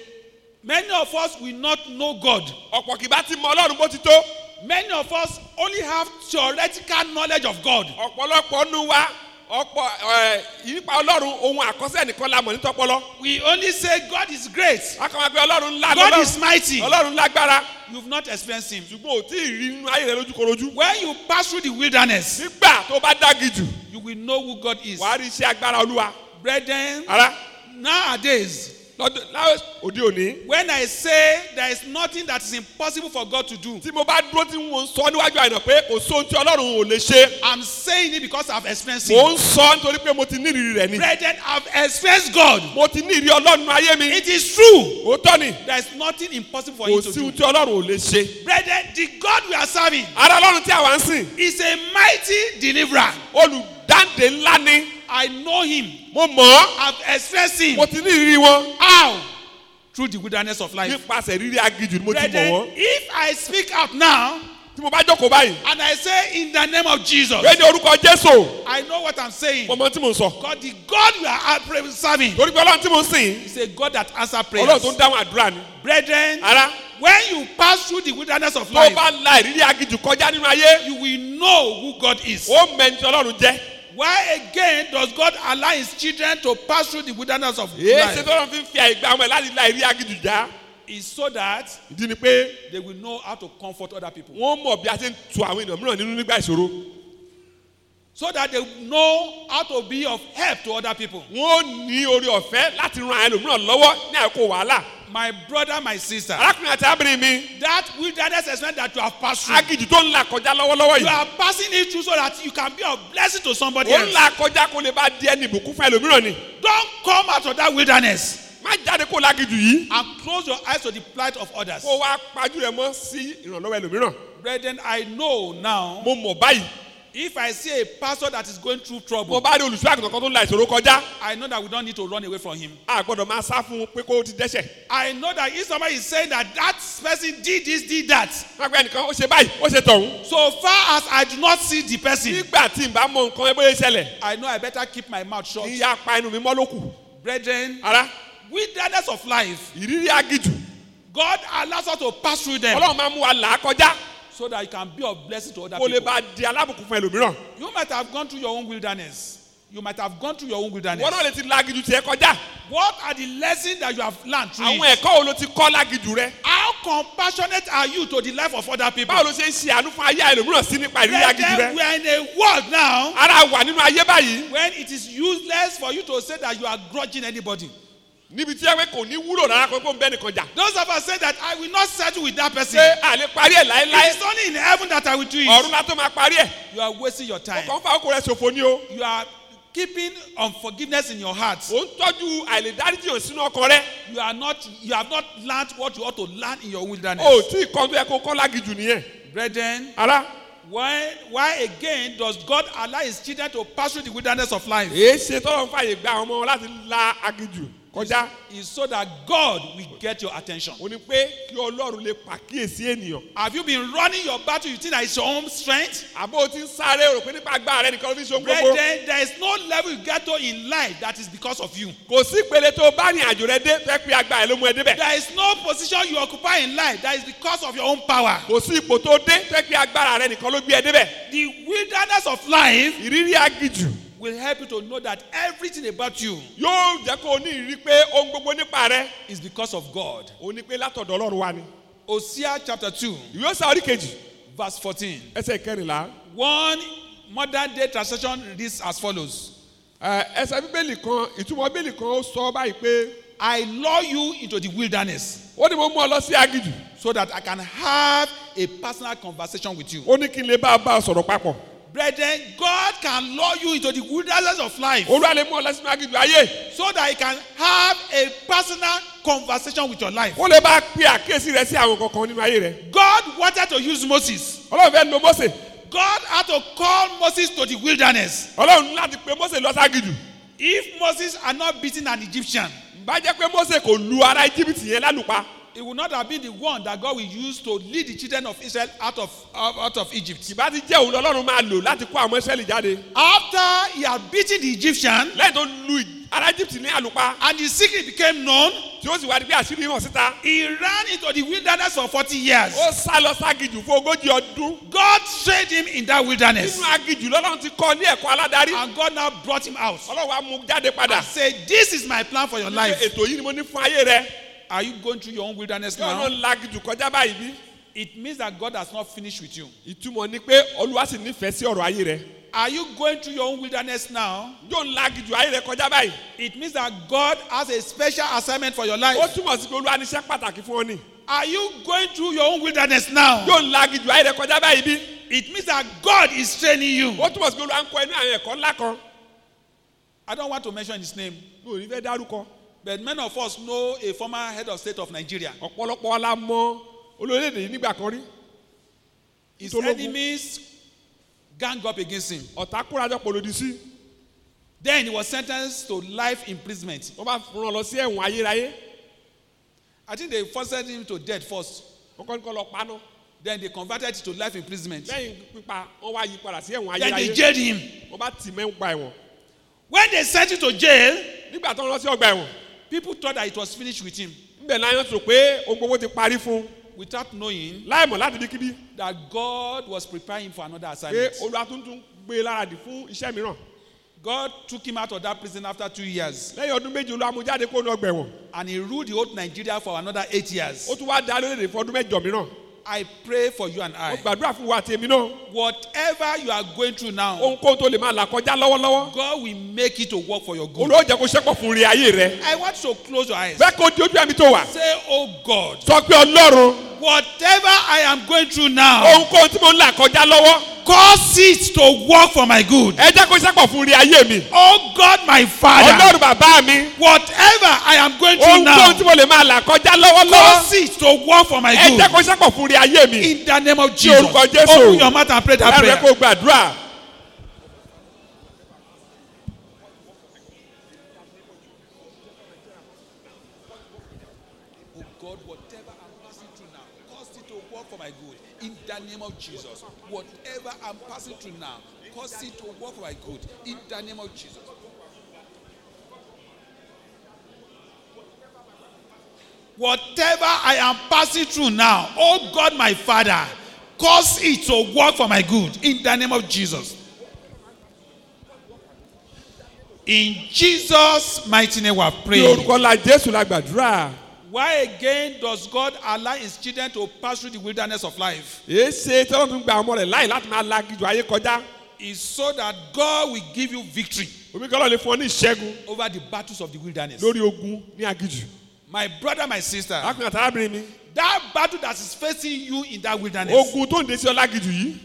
Many of us will not know God. ọ̀pọ̀ kì bá ti mọ ọlọ́run bó ti tó Many of us only have theoretical knowledge of God. ọ̀pọ̀lọpọ̀ nu wa ọ̀pọ̀ ẹ̀ ìyípa ọlọ́run ohun àkọsẹ́ nìkan la mọ̀ ní tọpọlọ We only say God is great. akọ̀wé pé ọlọ́run ńlá God lọ́lọ́run is mighty. ọlọ́run lágbára You've not experienced him. ṣùgbọ́n ò tí ì rí nínú ayé rẹ lójúkorojú When you pass through the wilderness, nígbà tó bá dági jù you will know who God is. wàá rí iṣẹ́ agbára olúwa Brethren, ara nowadays, lọ́dún láwẹ̀ òde òní when I say there is nothing that is impossible for God to do, tí mo bá dúró tí mo ń sọ níwájú àyìnà pé kò sóhun tí ọlọ́run ò lè ṣe I'm saying it because I've experienced mò it. ń sọ nítorí pé mo ti ní ìrírí rẹ̀ ni Brethren, I've experienced God. mo ti ní ìrírí ọlọ́run ayé mi It is true. òótọ́ ni There is nothing impossible for kò him to sí ohun do. tí ọlọ́run ò lè ṣe Brethren, the God we are serving ara ọlọ́run tí àwa ń sìn is a mighty deliverer. olùdáǹdè ńlá ni I know him. mo mọ̀ ọ́ I've experienced him. mo ti ní ìrírí wọn How? Through the wilderness of life. nípasẹ̀ rírí agijù ni mo ti mọ̀ wọ́n if I speak out now tí mo bá jókòó báyìí and I say in the name of Jesus, ní orúkọ jésù I know what I'm saying. mo mọ tí mo ń sọ God, the God we are serving torí pé ọlọ́run tí mo ń sìn is a God that answers ọlọ́run tó prayers. ń dáhùn àdúrà ni Brethren, ara when you pass through the wilderness of tó life, bá la ìrírí agijù kọjá nínú ayé you will know who God is. ó mẹ́ni tí ọlọ́run jẹ́ Why again does God allow his children to pass through the wilderness of èé ṣe life? lọ́run fi ń fi àyè gba ọmọ ẹ̀ láti la ìrírí agijù já Is so that ìdí ni pé they will know how to comfort other people. wọ́n mọ̀ bí a ṣe ń tu àwọn ènìyàn mìíràn nínú nígbà ìṣòro So that they know how to be of help to other people. wọ́n ní orí ọ̀fẹ́ láti ran ẹlòmíràn lọ́wọ́ ní àkókò wàhálà My brother, my sister, arákùnrin àti arábìnrin mi. That wilderness experience that you have passed through, agijù tó ń là kọjá lọ́wọ́lọ́wọ́ you yìí. are passing it through so that you can be of blessing to somebody ó ń else. là kọjá kó lè bá di ẹni ìbùkún fún ẹlòmíràn ni. Don't come out of that wilderness. Má jáde kó lágijù yìí. And close your eyes to the plight of others. kó wá pajú rẹ mọ́ sí ìrànlọ́wọ́ ẹlòmíràn. Brethren, I know now mo mọ̀ báyìí if I see a pastor that is going through mo trouble, bá rí olùṣọ́ àgùntàn kan tó ń la ìṣòro kọjá. I know that we don't need to run away from him. a gbọ́dọ̀ máa sá fún un pé kó o ti dẹ́sẹ̀ I know that if somebody is saying that that person did this, did that, pẹ́ nìkan ó ṣe báyìí ó ṣe tọ̀hún. So far as I do not see the person, nígbà tí n bá mọ nǹkan ẹ bóyá ṣẹlẹ̀ I know I better keep my mouth shut. ya pa inú mi mọ́ ló kù Brethren, ara. wilderness of life, ìrírí agijù God allows us to pass through them. Ọlọ́run máa mú wa là á kọjá so that you can be of blessing to other kó lè people. bá di alábùkún fún ẹlòmíràn You might have gone through your own wilderness. You might have gone through your own wọn wilderness. náà lè ti la agijù tiẹ̀ kọjá What are the lessons that you have learned through àwọn it? ẹ̀kọ́ wo ló ti kọ́ lágijù rẹ How compassionate are you to the life of other people? báwo ló ṣe ń ṣe àánú fún ayé ẹlòmíràn sí nípa ìrírí agijù Brethren, we rẹ are in a world now ara wà nínú ayé báyìí when it is useless for you to say that you are grudging anybody. Níbi tí ẹ pé kò ní wúlò rárá pé kó bẹ́ nìkan jà Those of us say that I will not settle with that person. ṣé a lè parí ẹ̀ It láéláé is only in heaven that I will do ọ̀run it. la tó máa parí ẹ̀ You are wasting your time. ọkàn fà rẹ ṣòfò ní o You are keeping unforgiveness in your heart. ò ń tọ́jú àìlèdáríjì hàn sínú ọkàn rẹ You are not. You have not learned what you ought to learn in your wilderness. o tí ìkan tó yẹ kó kọ́ lágijù nìyẹn Brethren, ara why why again does God allow His children to pass through the wilderness of life? èé ṣe tọ́lọ́ ń fàyè gba ọmọ láti la agijù kọjá Is so that God will get your attention. ó ní pé kí ọlọ́run lè pàkíyèsí ènìyàn Have you been running your battle? You think that it's your own strength? àbó o ti ń sáré rò pé nípa agbára rẹ nìkan ló fi ṣe ohun gbogbo Brethren, there is no level you get to in life that is because of you. kò sí ìpele tó o bá rìn àjò rẹ dé fẹ́ pé agbára rẹ ló mú ẹ débẹ̀ There is no position you occupy in life that is because of your own power. kò sí ipò tó o dé fẹ́ pé agbára rẹ nìkan ló gbé ẹ débẹ̀ The wilderness of life ìrírí agijù will help you to know that everything about you yóò jẹ́ kó o ní ìrírí pé ohun gbogbo nípa rẹ is because of God. o ní pé látọ̀dọ̀ ọlọ́run wa ni Hosea chapter 2, ìwé ọ̀sà orí kejì verse 14. ẹsẹ̀ kẹrìnlá One modern day translation reads as follows ẹsẹ̀ bíbélì kan ìtumọ̀ bíbélì kan ó sọ báyìí pé I lure you into the wilderness ó ní mo mú ọ lọ sí agijù so that I can have a personal conversation with you. ó ní kí n lè bá a bá a sọ̀rọ̀ papọ̀ Brethren, God can lure you into the wilderness of life olúwa lè mú ọ lọ sínú ayé so that He can have a personal conversation with your life. ó lè bá pe àkíyèsí rẹ sí àwọn kankan nínú ayé rẹ God wanted to use Moses. ọlọ́run fẹ́ lo mose God had to call Moses to the wilderness. ọlọ́run láti pe mose lọ ságídù If Moses had not beaten an Egyptian, bá jẹ́ pé mose kò lu ara íjíbítì yẹn lálùpá he would not have been the one that God will use to lead the children of Israel out of out of Egypt. ìbá ti jẹ́ òun lọ́lọ́run máa lò láti kó àwọn israẹli jáde. After he had beaten the Egyptian lẹ́yìn tó lu ara íjíbítì ní àlùpá and the secret became known, tí ó sì wá di pé àṣírí hàn síta he ran into the wilderness for 40 years. ó sá lọ ságídù fún ogójì ọdún. God trained him in that wilderness. Nínú agídù lọ́lọ́run ti kọ́ ní ẹ̀kọ́ aládarí and God now brought him out. Ọlọ́run wa mú jáde padà. And said, This is my plan for your life. ètò yìí ni mo ní fún ayé rẹ Are you going through your own wilderness kí ọ̀nà now? lagídù kọjá báyìí bí It means that God has not finished with you. ìtumọ̀ ni pé olúwa sì nífẹ̀ẹ́ sí ọ̀rọ̀ ayé rẹ Are you going through your own wilderness now? yóò ń lagídù ayé rẹ kọjá báyìí It means that God has a special assignment for your ó life. túmọ̀ sí pé olúwa níṣẹ́ pàtàkì fún ọ ni Are you going through your own wilderness now? yóò ń lagídù ayé rẹ kọjá báyìí bí It means that God is training you. ó túmọ̀ sí pé olúwa ń kọ́ ẹnu àwọn ẹ̀kọ́ ńlá kan I don't want to mention his name, mi ò ní fẹ́ dárúkọ but many of us know a former head of state of Nigeria. ọ̀pọ̀lọpọ̀ la mọ olórílẹ̀-èdè yìí nígbà kan rí His enemies gang up against him. ọ̀tá kórajọpọ̀ lòdì sí Then he was sentenced to life imprisonment. wọ́n bá rán lọ sí ẹ̀wọ̀n ayérayé I think they forced him to death first. wọ́n kọ́ ní kọ́ lọ paná Then they converted to life imprisonment. lẹ́yìn pípa wọ́n wá yí padà sí ẹ̀wọ̀n Then they ayérayé jailed him. wọ́n bá tì mẹ́ńgbà ẹ̀wọ̀n When they sent him to jail, nígbà tó ń lọ sí ọgbà ẹ̀wọ̀n people thought that it was finished with him. Níbẹ̀ náà yóò sọ pé ohun gbogbo ti parí fún without knowing láìmọ̀ láti bí kíbí. that God was preparing him for another pé assignment. olúwa tuntun gbé e láradì fún iṣẹ́ mìíràn. God took him out of that prison after two years. Lẹ́yìn ọdún méjì olúwa mú jáde kó ní ọgbà ẹ̀wọ̀n. And he ruled the whole Nigeria for another eight years. ó tún wá dá lórílẹ̀ fún ọdún mẹ́jọ mìíràn I pray for you and I. gbàdúrà fún wa àti èmi náà Whatever you are going through now, ohunkóhun tó lè máa là kọjá lọ́wọ́lọ́wọ́ God will make it to work for your good. olúwa jẹ́ kó ṣẹ́pọ̀ fún rí ayé rẹ I want you to close your eyes. bẹ́ẹ̀ kó di ojú ẹ̀mí tó wà Say, Oh God, sọ pé ọlọ́run whatever I am going through now, ohunkóhun tí mo ń là kọjá lọ́wọ́ cause it to work for my good. ẹ jẹ́ kó ṣẹ́pọ̀ fún rí ayé mi Oh God, my Father, ọlọ́run bàbá mi whatever I am going through ohunkóhun tí now, mo lè máa là kọjá lọ́wọ́lọ́wọ́ cause it to work for my ẹ jẹ́ good. kó ṣẹ́pọ̀ fún rí ayé mi In the name of Jesus, orúkọ Jésù. open your mouth and pray that prayer. kó gbàdúrà. The name of Jesus. Whatever I'm passing through now, cause it to work for my good. In the name of Jesus. Whatever I am passing through now, oh God, my Father, cause it to work for my good. In the name of Jesus. In Jesus' mighty name we have Why again does God allow his children to pass through the wilderness of life? ṣe tí wọ́n tún gba ọmọ rẹ̀ láì láti máa la gíjù ayé kọjá. Is so that God will give you victory omi kọ́lọ́ lè fún ọ ní ìṣẹ́gun over the battles of the wilderness. lórí ogun ní agíjù. My brother, my sister, arákùnrin àti arábìnrin mi. that battle that is facing you in that wilderness, ogun tó ń de sí ọ lágíjù yìí.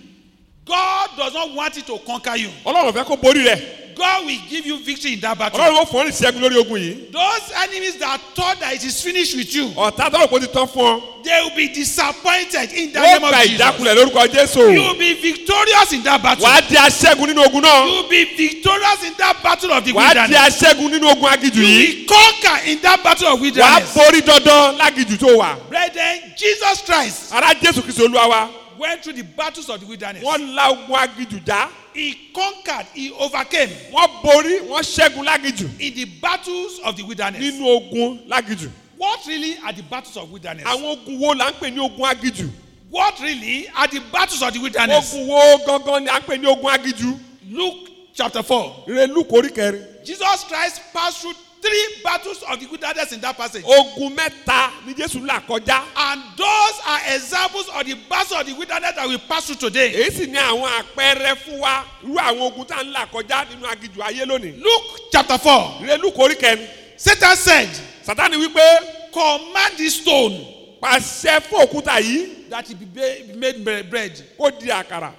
God does not want it to conquer you. ọlọ́run fẹ́ kó borí rẹ̀. God will give you victory in that battle. ọlọ́run ó fún ọ ní ìṣẹ́gun lórí ogun yìí. Those enemies that thought that it is finished with you, ọ̀tá tọ́lọ̀ kó ti tán fún ọ. they will be disappointed in the name of gba Jesus. ìdákulẹ̀ lórúkọ You jésù. will be victorious in that battle. wàá di aṣẹ́gun nínú ogun náà. You will be victorious in that battle of the wàá di wilderness. aṣẹ́gun nínú ogun agíjù You yìí. will conquer in that battle of wilderness. borí dandan lágíjù tó wà. Brethren, Jesus Christ ará jésù kristu olúwa wa. Went through the battles of the wilderness. wọ́n la ogun agíjù já. He conquered, he overcame wọ́n borí wọ́n ṣẹ́gun lágíjù. in the battles of the wilderness. nínú ogun lágíjù. What really are the battles of wilderness? àwọn ogun wo là ń pè ní ogun agíjù. What really are the battles of the wilderness? ogun wo gangan ni à ń pè ní ogun agíjù. Luke chapter 4. ìrẹ̀lú korí kẹrin. Jesus Christ passed through three battles of the wilderness in that passage. ogun mẹ́ta ni jésù là kọjá. And those are examples of the battles of the wilderness that we pass through today. èyí sì ní àwọn àpẹẹrẹ fún wa irú àwọn ogun tá à ń là kọjá nínú agíjù ayé lónìí. Luke chapter 4. ìrẹ̀lú korí kẹrin. Satan said, sátani wípé Command this stone pàṣẹ fún òkúta yìí that it be made bre- bread. kó di àkàrà.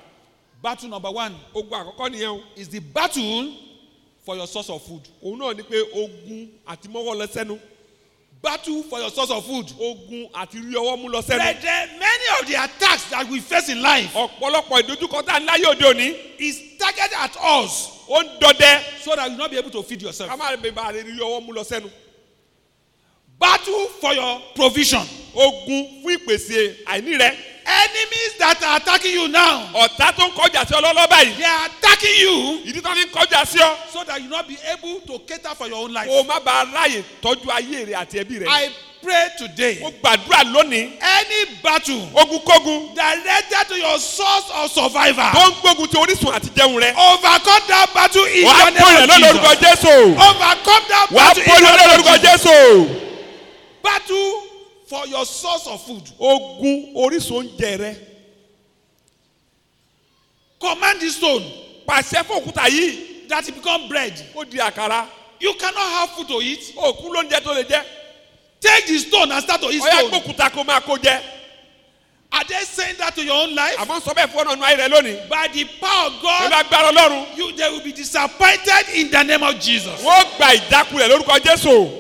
Battle number one ogun àkọ́kọ́ nìyẹn o is the battle for your source of food. òun náà ni pé ogun àti mọ́wọ́ lọ sẹ́nu Battle for your source of food. ogun àti rí ọwọ́ mú lọ sẹ́nu Brethren, many of the attacks that we face in life ọ̀pọ̀lọpọ̀ ìdojúkọ tá a ní láyé òde òní is targeted at us ó ń dọdẹ so that you not be able to feed yourself. ká má lè bá a lè rí ọwọ́ mú lọ sẹ́nu Battle for your provision. ogun fún ìpèsè àìní rẹ Enemies that are attacking you now, ọ̀tá tó ń kọjá sí ọlọ́lọ́ báyìí. They are attacking you. Ìdí tó ní kọjá sí ọ. So that you not be able to cater for your own life. o má bàa ráàyè tọ́jú ayé rẹ àti ẹbí rẹ. I pray today, mo gbàdúrà lónìí. Any battle ogunkógun directed to your source of survival, tó ń gbógun ti orísun àti jẹun rẹ. Overcome that battle in wàá bóyá name of Jesus. jésù. Overcome that wàá battle in the name of Jesus. jésù. Battle for your source of food. ogun orísun oúnjẹ rẹ Command the stone pàṣẹ fún òkúta yìí that it become bread. ó di àkàrà You cannot have food to eat. òkú lóúnjẹ tó lè jẹ Take the stone and start to eat ọyá stone. gbókúta kó máa kó jẹ Are they saying that to your own life? àmọ́ sọ bẹ́ẹ̀ fún ọ̀nà ayé rẹ lónìí By the power of pẹ̀lú God, agbára ọlọ́run you they will be disappointed in the name of Jesus. wọ́n gba ìjákulẹ̀ lórúkọ jésù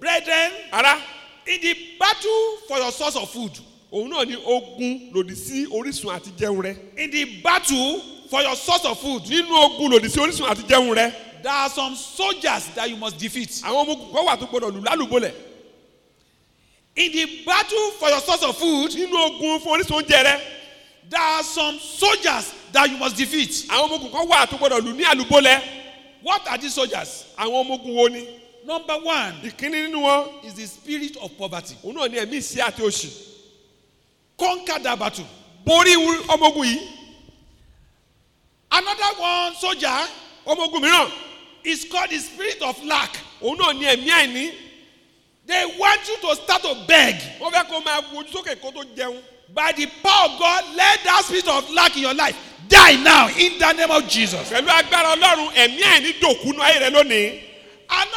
Brethren, ara in the battle for your source of food, òun náà ní ogun lòdì sí orísun àti jẹun rẹ in the battle for your source of food, nínú ogun lòdì sí orísun àti jẹun rẹ there are some soldiers that you must defeat. àwọn ọmọ ogun kan wà tó gbọdọ̀ lù lálùbọ́lẹ̀ In the battle for your source of food, nínú ogun fún orísun oúnjẹ rẹ there are some soldiers that you must defeat. àwọn ọmọ ogun kan wà tó gbọdọ̀ lù ní àlùbọ́lẹ̀ What are these soldiers? àwọn ọmọ ogun wo ni Number one ìkíní nínú wọn is the spirit of poverty. òun náà ní ẹ̀mí ìṣẹ́ àti òṣì Conquer that battle. borí ọmọ ogun yìí Another one soldier ọmọ ogun mìíràn is called the spirit of lack. òun náà ní ẹ̀mí àìní They want you to start to beg. wọ́n fẹ́ kó máa wojú sókè kó tó jẹun By the power of God, let that spirit of lack in your life die now in the name of Jesus. pẹ̀lú agbára ọlọ́run ẹ̀mí àìní dòkúnú ayé rẹ lónìí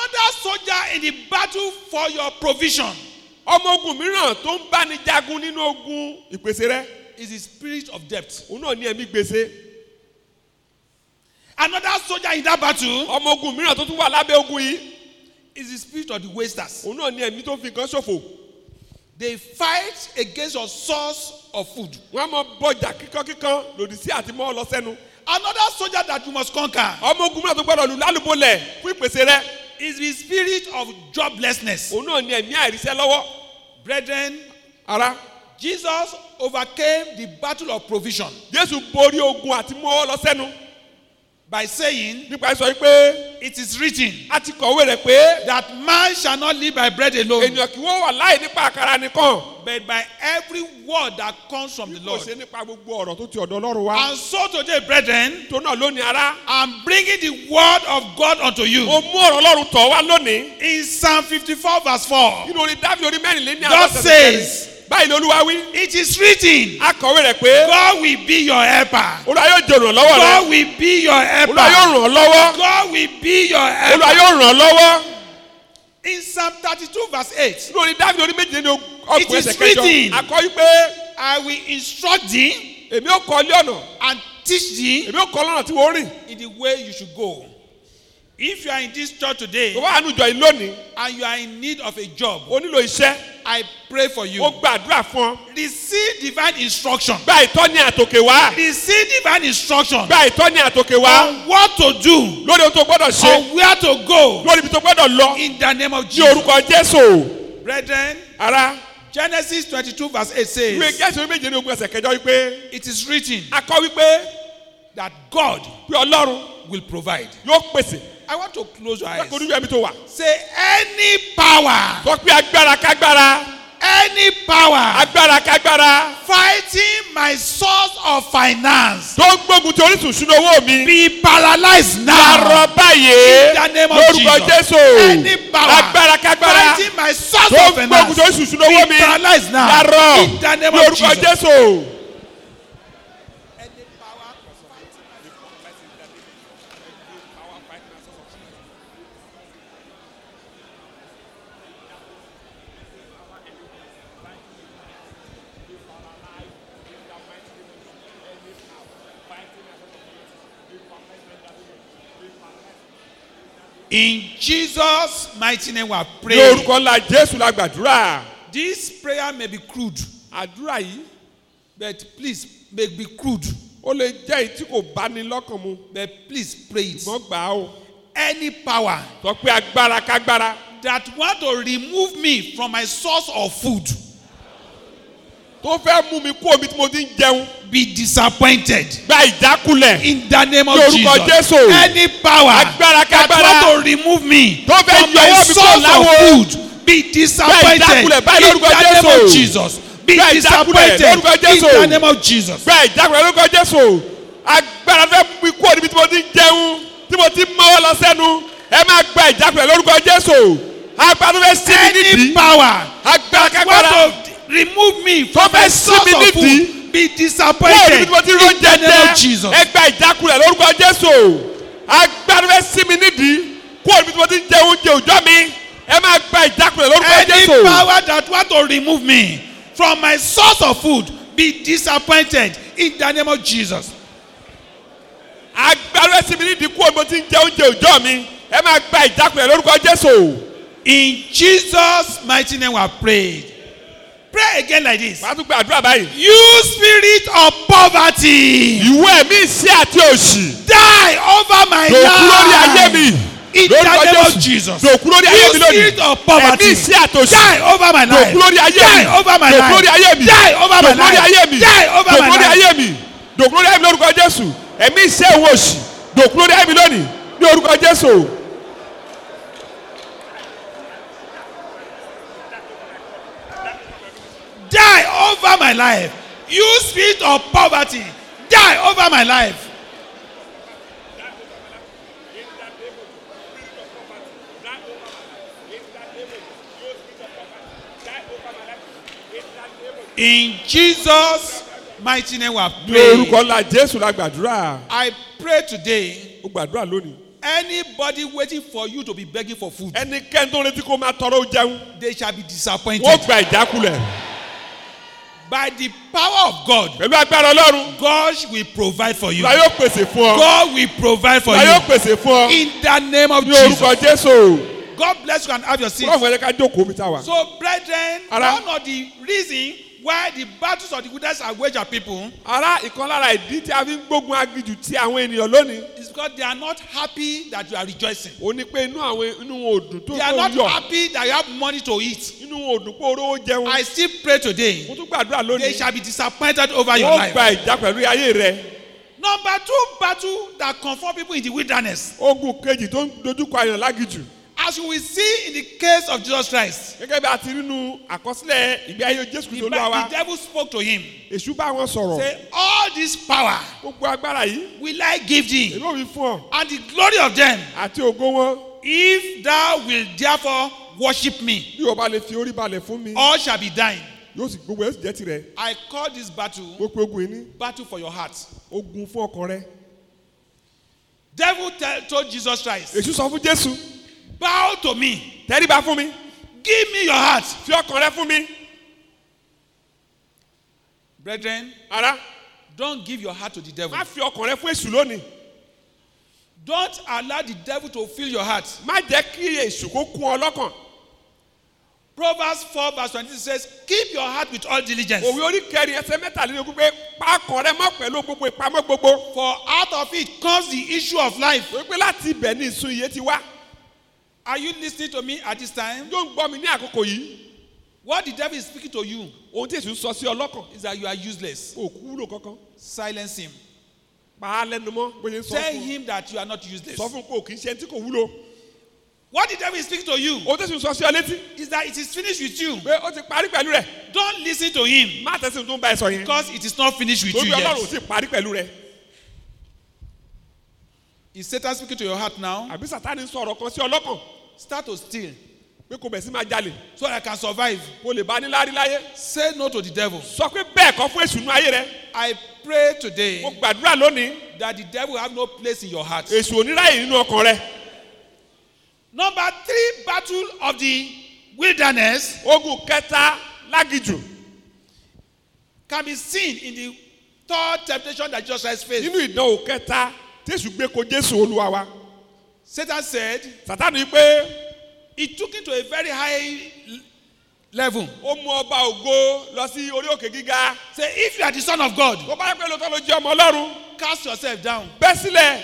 Another soldier in the battle for your provision. Ọmọ ogun mìíràn tó ń báni jagun nínú ogun. Ìpèsè rẹ. Is the spirit of debt. òun náà ní ẹ̀mí gbèsè. Another soldier in that battle. Ọmọ ogun mìíràn tó tún wà lábẹ́ ogun yìí. Is the spirit of the wasters. òun náà ní ẹ̀mí tó fi nǹkan ṣòfò. They fight against your source of food. wọ́n á mọ bọjà kíkankíkan lòdì sí àti mọ́ ọ lọ sẹ́nu. Another soldier that you must conquer. Ọmọ ogun mìíràn tó gbọ́dọ̀ lù lálùbọ́lẹ̀ fún ìpèsè rẹ is the spirit of joblessness. òun náà ní ẹ̀mí àìríṣẹ́ lọ́wọ́ Brethren, ara. Jesus overcame the battle of provision. Jésù borí ogun àti mọ́ ọ lọ sẹ́nu by saying, nípa sọ pé It is written a ti kọ̀wé rẹ̀ pé that man shall not live by bread alone, ènìyàn kì í wọ́n wà láì nípa àkàrà nìkan. But by every word that comes from the kò Lord. ṣe nípa gbogbo ọ̀rọ̀ tó ti ọ̀dọ̀ ọlọ́run wá. And so today, brethren, tó náà lónìí ara I'm bringing the word of God unto you. ó mú ọ̀rọ̀ ọlọ́run tọ̀ wá lónìí. In Psalm 54, verse 4, nínú orin dábì orí mẹ́rin lé ní God àlọ́ says, báyìí ni olúwa wí It is written, a kọ̀wé rẹ̀ pé God will be your helper. olúwa yóò jẹ olùrànlọ́wọ́ rẹ God will be your olúwa yóò helper. ràn ọ́ lọ́wọ́ God will be your olúwa helper. yóò ràn ọ́ lọ́wọ́ In Psalm 32, verse 8, nínú orin dábì orí méjì ní It is written. a kọ wípé I will instruct thee èmi ó kọ́ ilé ọ̀nà and teach thee èmi ó kọ́ lọ́nà tí wọ́n rìn in the way you should go. If you are in this church today bá wà nùjọ yìí lónìí and you are in need of a job, o nílò iṣẹ́ I pray for you. ó gbàdúrà fún ọ. Receive divine instruction. gba ìtọ́ni àtòkè wá. Receive divine instruction. Gba ìtọ́ni àtòkè wá. On what to do, lórí ohun tó gbọ́dọ̀ ṣe. On where to go. Lórí ibi tó gbọ́dọ̀ lọ. In the name of ní Jesus. orúkọ jésù. Brethren, ara Genesis 22, verse 8 ìwé says, gẹ́sì orí méje ní ogun ẹsẹ̀ kẹjọ wípé It is written a kọ wípé that God pé ọlọ́run will provide. yóò pèsè I want to close your eyes. lẹ́kọ̀ọ́ orí ẹ̀mí tó wà Say, any power, sọ pé agbára kágbára any power agbára kágbára fighting my source of finance tó ń gbógun ti orísun ìṣúná owó mi be paralyzed now. arọ báyìí In the name of lórúkọ Jesus. jésù Any power agbára kágbára fighting my source tó of ń gbógun ti finance orísun ìṣúná owó mi be paralyzed now. arọ In the name of lórúkọ Jesus. jésù. In Jesus' mighty name, we are ní praying. orúkọ ńlá jésù la gbàdúrà. This prayer may be crude, àdúrà yìí but please may be crude, ó lè jẹ́ èyí tí kò bá ní lọ́kàn mu. But please pray it. ṣùgbọ́n gbà á o. Any power sọ pé agbára kágbára. that want to remove me from my source of food tó fẹ́ mú mi kú omi tí mo ti ń jẹun be disappointed. gba ìjákulẹ̀ In the name of Jesus. Jésù. Any power Agbára that kágbára. want to remove me Tó fẹ́ yọ ọwọ́ mi láwo. of food be disappointed. ìjákulẹ̀ báyìí In lórúkọ the name Jésù. of Jesus. Be Gba disappointed. lórúkọ In Jésù. the name of Jesus. gba ìjákulẹ̀ lórúkọ jésù agbára fẹ́ mú mi kú omi tí mo ti ń jẹun tí mo ti ń mọ́wọ́ lọ sẹ́nu ẹ máa gba ìjákulẹ̀ lórúkọ jésù agbára fẹ́ sí mi Any nídìí power agbára that to remove me from sí source of food be disappointed. In the name of Jesus. ẹ gba ìjákulẹ̀ lórúkọ jésù agbára fẹ́ sí mi nídìí kú omi tí mo ti jẹ òjọ́ mi ẹ máa gba ìjákulẹ̀ lórúkọ Any jésù power that want to remove me from my source of food be disappointed in the name of Jesus. agbára fẹ́ sí mi nídìí kú omi tí mo ti jẹ òjọ́ mi ẹ máa gba ìjákulẹ̀ lórúkọ jésù. In Jesus' mighty name we are prayed. Pray again like this. wàá tún gba àdúrà báyìí. You spirit of poverty, ìwé mi ìṣe àti òṣì die over my dòkú lórí ayé life. mi of Jesus. dòkú lórí ayé mi lónìí spirit of poverty, ẹ̀mí my life. dòkú lórí ayé mi dòkú lórí life. ayé mi Die over my dòkú lórí life. ayé mi dòkú lórí life. ayé mi dòkú lórí ayé mi lórúkọ jésù ẹ̀mí ìṣe òun òṣì dòkú lórí ayé mi lónìí ní orúkọ jésù. Die over my life. You spirit of poverty, die over my life. In Jesus' mighty name we are ní orúkọ ńlá jésù la gbàdúrà I pray today. ó gbàdúrà lónìí. Anybody waiting for you to be begging for food, ẹnikẹ́ni tó retí kó máa tọrọ jẹun they shall be disappointed. wọ́n gba ìjákulẹ̀ By the power of God, pẹ̀lú agbára ọlọ́run God will provide for you. yóò pèsè fún ọ God will provide for you. pèsè fún ọ In the name of ní Jesus. orúkọ jésù. God bless you and have your seat. wọ́n fún ẹ ká jókòó mi ta wà. So, brethren, Ara. one of the reasons why the battles of the wilderness are waged at people ara ìkan lára ìdí tí a fi ń gbógun agijù ti àwọn ènìyàn lónìí. is because they are not happy that you are rejoicing. ó ní pé inú àwọn inú wọn ò dùn tó They are tó not yọ happy that you have money to eat. inú wọn ò dùn pé orówó jẹun. I still pray today. mo tún gbàdúrà They lónìí. shall be disappointed over your wọ́n life. gba ìjà pẹ̀lú ayé rẹ̀. Number two battle that confront people in the wilderness. ogun kejì tó ń dojúkọ àyàn lágijù. As will see in the case of Jesus Christ, gẹ́gẹ́ bí a ti rí nu àkọsílẹ̀ ìgbé ayé jésù Bi- olúwa wa. the devil spoke to him. èṣù bá wọn sọ̀rọ̀. Say, all this power gbogbo agbára yìí will I give thee, èló mi fún ọ and the glory of them, àti ògo wọn. if thou wilt therefore worship me. bí o bá lè fi orí balẹ̀ fún mi. all shall be thine. yóò sì gbogbo ẹ̀ sì jẹ́ tirẹ̀. I call this battle mo pe ogun yìí ní battle for your heart. ogun fún ọkàn rẹ. Devil tell, told Jesus Christ, èṣù sọ fún jésù bow to me, tẹ́ríba fún mi give me your heart. fi ọkàn rẹ fún mi. Brethren, ara don't give your heart to the devil. má fi ọkàn rẹ fún èṣù lónìí. Don't allow the devil to fill your heart. má jẹ́ kí èṣù kó kún ọ lọ́kàn. Proverbs 4 verse 20 says, keep your heart with all diligence. òwe orí kẹrin ẹsẹ̀ mẹ́tàlélógún pé pákàn rẹ mọ́ pẹ̀lú gbogbo ìpamọ́ gbogbo. For out of it comes the issue of life. torí pé láti ibẹ̀ ní ìsun iye ti wá. Are you listening to me at this time? yóò ń gbọ́ mi ní àkókò yìí. What the devil is speaking to you ohun tí ń sọ sí ọ lọ́kàn. is that you are useless. o kú wúlò kankan. Silence him. pa á lẹ́nu mọ́ sọ Tell fún him that you are not useless. sọ fún o kì í ṣe ẹni tí kò wúlò. What the devil is speaking to you ohun tí ń sọ sí ọ létí. is that it is finished with you. pé ó ti parí pẹ̀lú rẹ̀. Don't listen to him má tẹ̀sí tó ń bá ẹ sọ yẹn. because it is not finished with torí you ọlọ́run ò yet. tí ì parí pẹ̀lú rẹ̀. Is Satan speaking to your heart now? àbí sátani ń sọ̀rọ̀ kan sí ọ lọ́kàn. Start to steal pé kò bẹ̀ sí máa jalè. so I can survive. kò lè bá níláárí láyé. Say no to the devil. sọ pé bẹ́ẹ̀ kọ́ fún èṣù nú ayé rẹ. I pray today mo gbàdúrà lónìí. that the devil have no place in your heart. èṣù oníráyè nínú ọkàn rẹ. Number three battle of the wilderness ogun kẹta lágijù. can be seen in the third temptation that Jesus faced. nínú ìdánwò kẹta jésù gbé ko jésù olúwa wa Satan said sátani pé he took him to a very high level. ó mú ọba ògo lọ sí orí òkè gíga Say, if you are the son of God, tó bá yẹ pé lóòótọ́ ló jẹ́ ọmọ ọlọ́run cast yourself down. bẹ́ sílẹ̀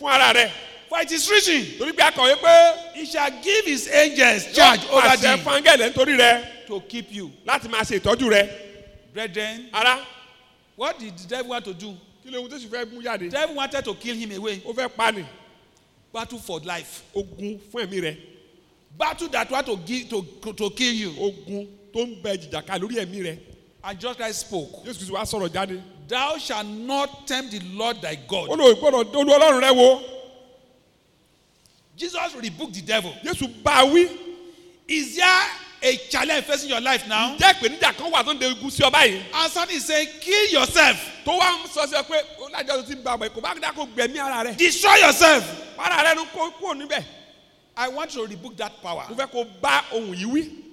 fún ara rẹ̀ For it is written, torí pé akọ̀wé pé he shall give his angels charge over pàṣẹ thee fún áńgẹ̀lẹ̀ nítorí rẹ̀ to keep you. láti máa ṣe ìtọ́jú rẹ̀ Brethren, ara what did the devil want to do? kí ló ń tẹ̀sí fẹ́ mú jáde The devil wanted to kill him away. ó fẹ́ pa ni Battle for life. ogun fún ẹ̀mí rẹ̀ Battle that want to give to, to kill you. ogun tó ń bẹ jìjàkà lórí ẹ̀mí rẹ̀ And just like spoke, jésù kristu wá sọ̀rọ̀ jáde thou shalt not tempt the Lord thy God. lò gbọ́dọ̀ olú ọlọ́run rẹ̀ wo Jesus rebuked the devil. jésù bá a wí Is there a challenge facing your life now? jẹ́ ìpèníjà kan wà tó ń de igun sí ọ báyìí And something saying, kill yourself, tó wá ń sọ sí ọ pé ó lájọ tó ti ń ba àbọ̀ kò bá dá kó gbẹ̀mí ara rẹ̀ destroy yourself. Para rẹ̀ nu kó kúrò níbẹ̀ I want to rebuke that power. mo fẹ́ kó bá ohun yìí wí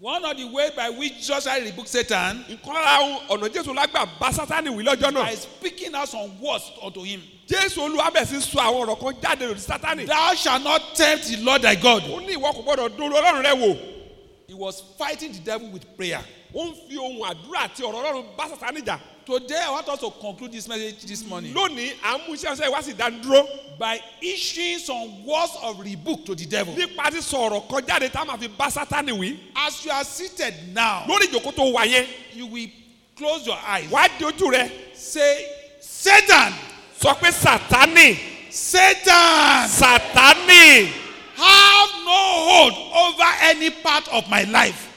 One of the ways by which Jesus Christ rebuked Satan ohun ọ̀nà jésù lágbà bá sátani wí lọ́jọ́ náà by speaking out some words unto him. jésù olúwa bẹ̀ sí sọ àwọn ọ̀rọ̀ kan jáde lòdì sátani Thou shalt not tempt the Lord thy God. ó ní ìwọ kò gbọ́dọ̀ dún ọlọ́run rẹ̀ wò He was fighting the devil with prayer. ó ń fi ohun àdúrà àti ọ̀rọ̀ ọlọ́run bá sátani jà Today, I want us to conclude this message this morning. Lónìí à ń mú iṣẹ́ ọ̀sẹ̀ wá sí ìdánidúró by issuing some words of rebuke to the devil. nípa sísọ ọ̀rọ̀ kan jáde tá a máa fi bá sátani wí. As you are seated now, lórí ìjòkó tó wà yẹn. you will close your eyes. wàá di ojú rẹ. Say, Satan, sọ pé sátani Satan, sátani have no hold over any part of my life.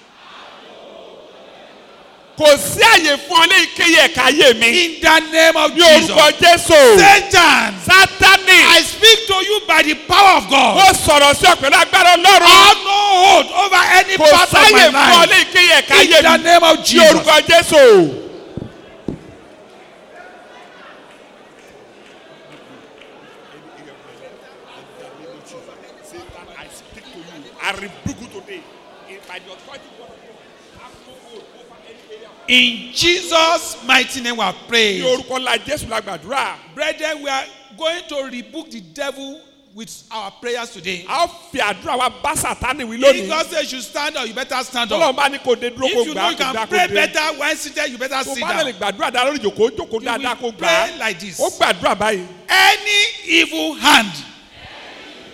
Kò sí àyè fún ọ ní ìkéyè ẹ̀ka ayé mi In the name of ní Jesus. orúkọ jésù Satan, sátani I speak to you by the power of ó God. sọ̀rọ̀ sí ọ pẹ̀lú agbára ọlọ́run Have no hold over any kò part of sáyè my fún ọ ní life. ìkéyè ẹ̀ka In ayé the mi name of ní Jesus. orúkọ jésù. I rebuke you today in by the authority of God. Have no hold over any area of In Jesus' mighty name we are ní praying. orúkọ ńlá jésù la gbàdúrà Brethren, we are going to rebuke the devil with our prayers today. a ó fi àdúrà wa bá sàtánì wí lónìí If God says you stand up, you better stand tọ́lọ́ up. bá ní kò dé dúró kó If you gbà know á you kó gbà can pray dé better when seated, you better tó sit bá lè down. gbàdúrà dáa lórí ìjòkó jókòó You dáadáa will gbà á pray like this. ó gbàdúrà báyìí Any evil hand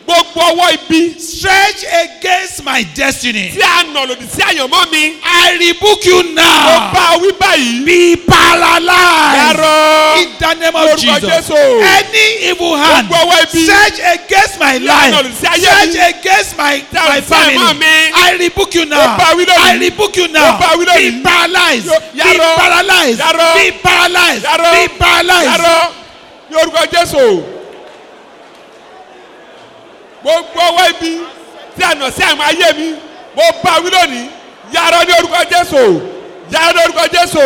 gbogbo ọwọ́ ibi stretched against my destiny, tí a nà lòdì sí àyànmọ́ mi I rebuke you mo now. bá a wí báyìí Be paralyzed. yàrá In the name of Jesus. Any evil hand Gbogbo ọwọ́ ibi. search against my life, mi. against my, my family. mi. I rebuke you now. bá a wí lónìí. I rebuke you now. Mo bá wí lónìí. Be paralyzed. Be paralyzed. Be paralyzed. Be paralyzed. ní orúkọ jésù gbogbo ọwọ́ ibi tí nà sí àyànmọ́ ayé mi mo bá wí lónìí yàrá ní orúkọ jésù yàrá ní orúkọ jésù.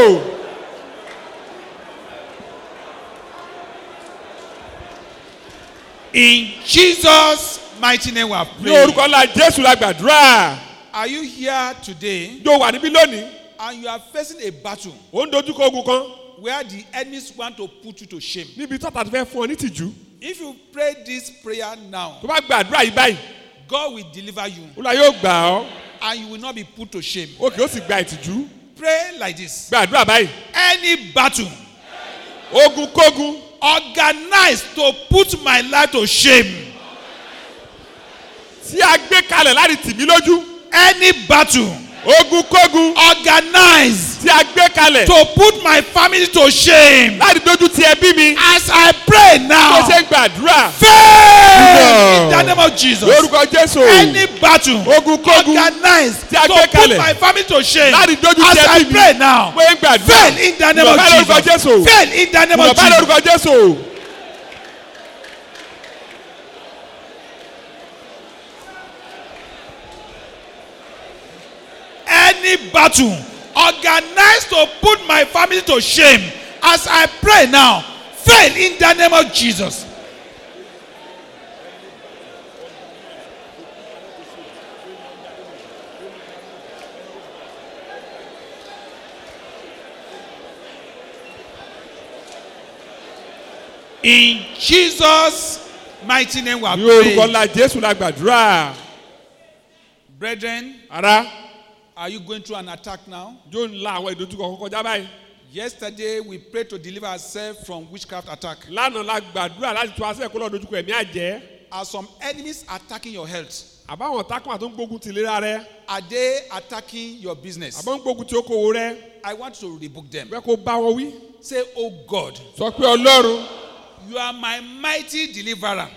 In Jesus' mighty name we are ní praying. orúkọ ńlá jésù la gbàdúrà Are you here today yóò wà níbí lónìí and you are facing a battle ó ń dojú kọ ogun kan where the enemies want to put you to shame? níbi tọ́ta ti fẹ́ fún ọ ní tìjú If you pray this prayer now, tó bá gbàdúrà yìí báyìí God will deliver you. Olúwa yóò gbà ọ́. And you will not be put to shame. í ó sì gba ìtìjú. Pray like this. gbàdúrà báyìí. Any battle ogun kógun organized to put my life to shame, tí a gbé kalẹ̀ láti tì mí lójú. Any battle ogun kógun organized tí a gbé kalẹ̀. to put my family to shame, láti dojú ti ẹbí mi. As I pray now, ṣe ń gbàdúrà. Fail in the name of Jesus. lórúkọ jésù. Any battle ogun kógun organized tí a to gbé put kalẹ̀. my family to shame, láti dojú as ti I ẹbí mi. pray now, pé ń gbàdúrà. Fail in the name of Bàbá lórúkọ Jesus. Jésù. Fail in the name of Jesus. Any battle organized to put my family to shame as I pray now fail in the name of Jesus. In Jesus' mighty name we are praying. ńlá jésù la gbàdúrà Brethren, ara are you going through an attack now? yóò ń la àwọn ìdojúkọ kọjá báyìí Yesterday we prayed to deliver ourselves from witchcraft attack. lánàá la gbàdúrà láti tún aṣẹ́ kó lọ́ọ́ dojúkọ ẹ̀mí àjẹ́ Are some enemies attacking your health? àbáwọn tákùn àti gbógun ti ìlera rẹ Are they attacking your business? àbọ̀ ń gbógun ti okòwò rẹ I want to rebuke them. bẹ́ẹ̀ kó bá wọn wí Say, Oh God, sọ pé ọlọ́run you are my mighty deliverer.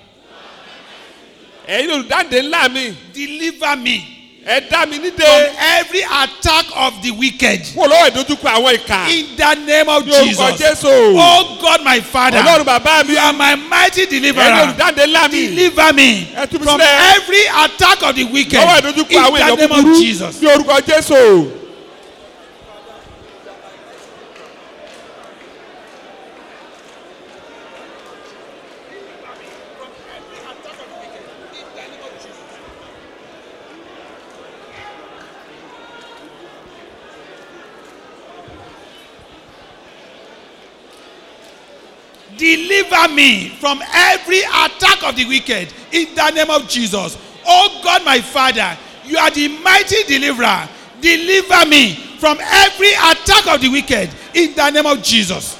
ẹ̀yin olùdáǹdè ńlá mi Deliver me ẹ dá mi nídè from every attack of the wicked. kó lọ́wọ́ ìdojúkọ àwọn ìka In the name of ní orúkọ Jesus. jésù Oh God, my Father, ọlọ́run bàbá mi you are my mighty deliverer. olùdáǹdè ńlá mi Deliver me Ẹ mi from every attack of the wicked. lọ́wọ́ ìdojúkọ In àwọn the èèyàn name of Jesus. ní orúkọ jésù. Deliver me from every attack of the wicked in the name of Jesus. Oh God, my Father, you are the mighty deliverer. Deliver me from every attack of the wicked in the name of Jesus.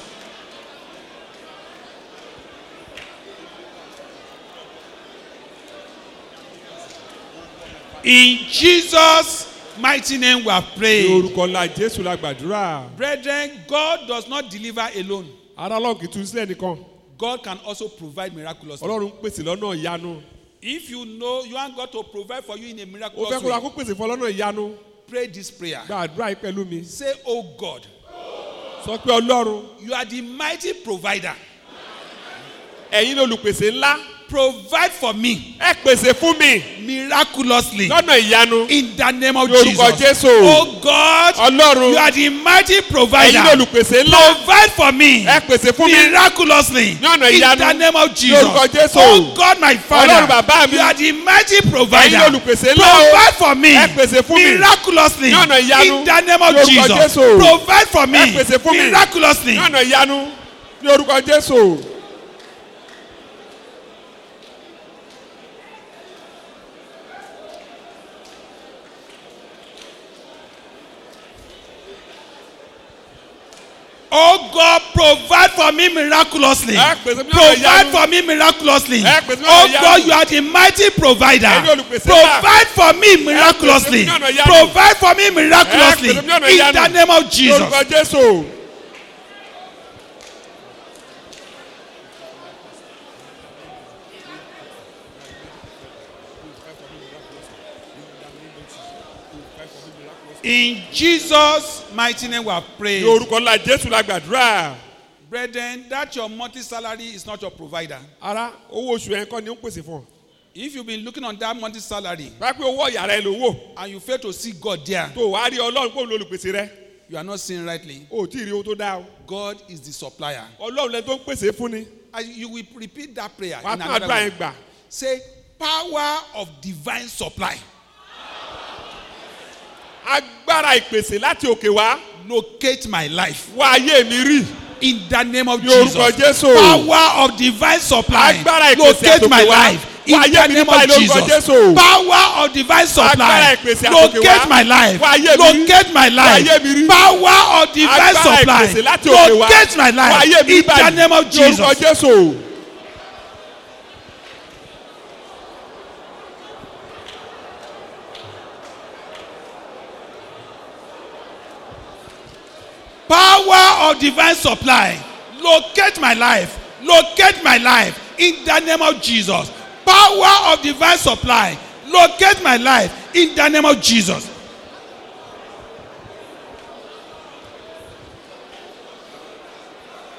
In Jesus' mighty name we are praying. orúkọ ńlá jésù la gbàdúrà. Brethren, God does not deliver alone. Ara ọlọ́run kì í tún sílẹ̀ nìkan God can also provide miraculously. ọlọ́run ń pèsè lọ́nà ìyanu If you know you want God to provide for you in a ó fẹ́ miraculous kó ra way, kó pèsè fún ọ lọ́nà ìyanu pray this prayer. gbàdúrà yìí pẹ̀lú mi Say, Oh God, sọ pé ọlọ́run you are the mighty provider. ẹ̀yin ni olùpèsè ńlá Provide for me ẹ pèsè fún mi miraculously lọ́nà ìyanu in the name of Jesus. jésù Oh God, ọlọ́run you are the mighty ẹ̀yin provider. olùpèsè ńlá Provide for me ẹ pèsè fún mi miraculously Ní ọ̀nà in ìyanu. the name of Jesus. orúkọ Jésù. Oh God, my Ọlọ́run Father, bàbá mi. you are the mighty provider. Ẹ̀yin olùpèsè ńlá o. Provide for me Ẹ pèsè fún mi. miraculously Ní ọ̀nà ìyanu. in the name of Jesus. Jésù. Provide for me Ẹ pèsè fún mi. miraculously. ní ọ̀nà ìyanu ní orúkọ jésù. Oh God, provide for me miraculously. Ẹ pèsè ní ọ̀nà Provide ìyanu. for me miraculously. Ẹ pèsè ní ọ̀nà Oh ìyanu. God, you are the mighty provider. Ẹ̀yin olùpèsè náà. Provide for me miraculously. ní ọ̀nà ìyanu. Provide for me miraculously. Ẹ pèsè ní ọ̀nà In ìyanu. the name of ní Jesus. In Jesus' mighty name we have ní prayed. orúkọ ńlá jésù la gbàdúrà. Brethren, that your monthly salary is not your provider. ara owó oṣù yẹn kọ́ ni ó ń pèsè fún ọ. If you've been looking on that monthly salary bá pé owó ọ̀yà rẹ ló wò and you fail to see God there, tó wàá rí ọlọ́run kó lólùpèsè rẹ you are not seeing rightly. o tí ì rí owó tó dáa o. God is the supplier. ọlọ́run lẹ tó ń pèsè fún ni. And you will repeat that prayer wàá tún àdúrà yẹn gbà. Say, power of divine supply. Agbára ìpèsè láti òkè wá Locate my life wá ayé mi rí. in the name of Jesus. jésù. Power of divine supply. Agbára ìpèsè Locate my àtòkè wá. life in Wá ayé the name of Jesus. Power of divine supply. Locate my life. Locate my life. Power of divine supply. Locate my life in the name of Jesus. Power of divine supply. Locate my life. Locate my life in the name of Jesus. Power of divine supply. Locate my life in the name of Jesus.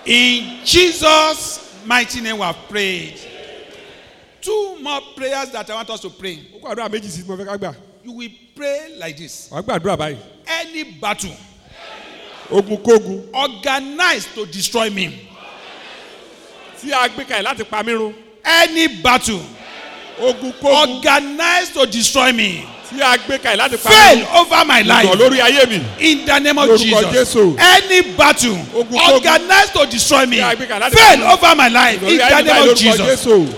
In Jesus' mighty name we have prayed. Two more prayers that I want us to pray. You will pray like this. Any battle ogun kógun organized to destroy me. tí a gbé kalẹ̀ láti pa mí run. Any battle ogun kógun organized to destroy me. tí a gbé kalẹ̀ láti fail over my life. lórí ayé mi. In the name of Lórúkọ Jesus. Jésù. Any battle Ogun kógun. organized to destroy me. Tí a gbé kalẹ̀ láti Fail pa mí. over my life. In the name of lórúkọ Jesus. jésù.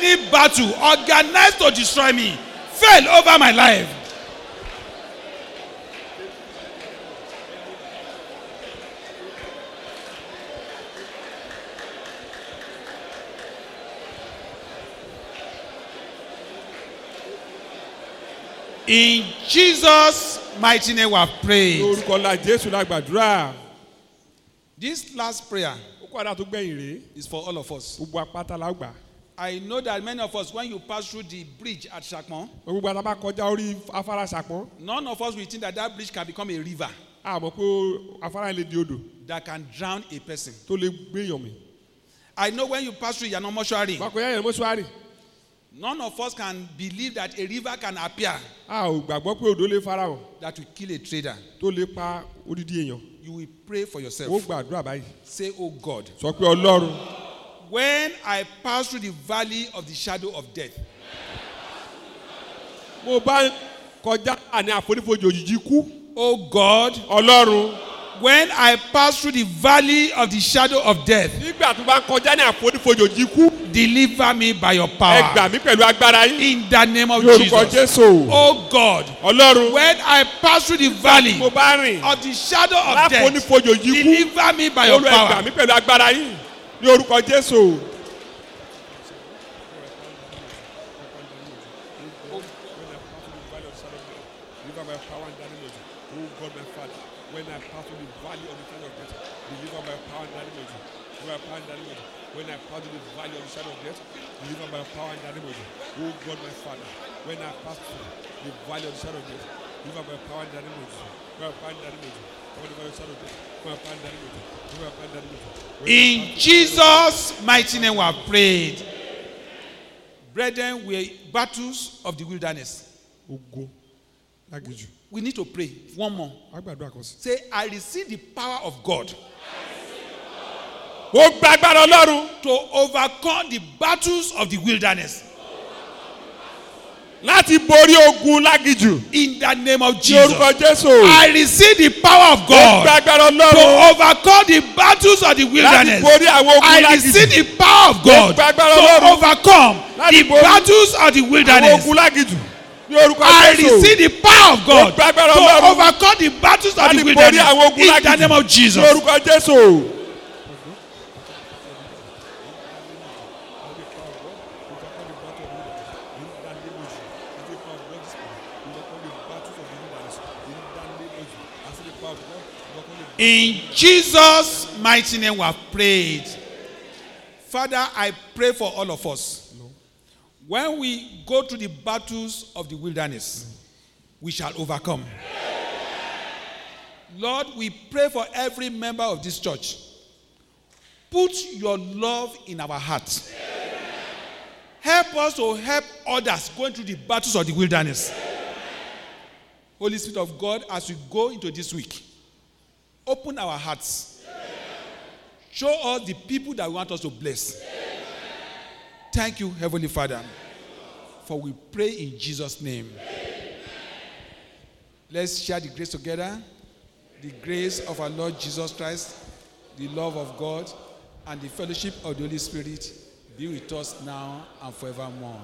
Any battle organized to destroy me. Fail over my life. In Jesus' mighty name we have prayed. ńlá jésù la gbàdúrà. This last prayer ó kọ́ àdá tó gbẹ̀yìn rèé. is for all of us. gbogbo apáta la gbà. I know that many of us, when you pass through the bridge at Shakmon, gbogbo àtàbà kọjá orí afárá sàpọ́n. none of us will think that that bridge can become a river a mọ̀ pé afárá yẹn lè di odò that can drown a person. tó lè gbéyàn mi. I know when you pass through mọ́ṣúárì. none of us can believe that a river can appear a ò gbàgbọ́ pé odò lè farahàn that will kill a trader. tó lè pa odidi èèyàn. You will pray for ó yourself. gbàdúrà báyìí. Say, Oh God, sọ pé ọlọ́run when I pass through the valley of the shadow of death, mo bá kọjá àní àfonífojì òjijì kú. oh God, ọlọ́run when I pass through the valley of the shadow of death, nígbà tó bá ń kọjá ní àfonífojì òjijì kú. deliver me by your ẹ power. gbà mí pẹ̀lú agbára yín. In the name of Jesus. jésù. Oh God, ọlọ́run when I pass through the valley mo bá rìn of the shadow of death, láfonífojì òjijì kú. deliver me by your olú ẹ gbà power. mí pẹ̀lú agbára yín. Ní orúkọ jésù. My when I pass through the valley of the shadow of death, deliver by power and. Deliver by power and. When I pass through the valley of deliver by power and God, my Father, when I pass through the valley of the shadow of death, deliver by power and damage. Deliver by power and damage. When the valley of the shadow of death, deliver by power and damage. Deliver by power and damage. When I In Jesus' mighty name we have prayed. Brethren, we are battles of the wilderness. We need to pray. One more. Say, I receive the power of God to overcome the battles of the wilderness. Láti borí ogun lágejù. In the name of Ní Jesus. orúkọ Jésù. I receive the power of Ó gba God agbára to overcome the battles of the láti wilderness. borí àwọn ogun I lágejù. receive the power of God gba agbára to overcome láti the battles of the Àwọn wilderness. ogun lágejù. Ní orúkọ I Jésù. receive the power of God gba agbára to overcome the battles of the láti borí wilderness. àwọn ogun In the name of Ní Jesus. orúkọ Jésù. In Jesus' mighty name we have prayed. Father, I pray for all of us. When we go through the battles of the wilderness, we shall overcome. Lord, we pray for every member of this church. Put your love in our hearts. Help us to help others going through the battles of the wilderness. Holy Spirit of God, as we go into this week, open our hearts. Show us the people that we want us to bless. Thank you, Heavenly Father, for we pray in Jesus' name. Let's share the grace together. The grace of our Lord Jesus Christ, the love of God, and the fellowship of the Holy Spirit be with us now and forevermore.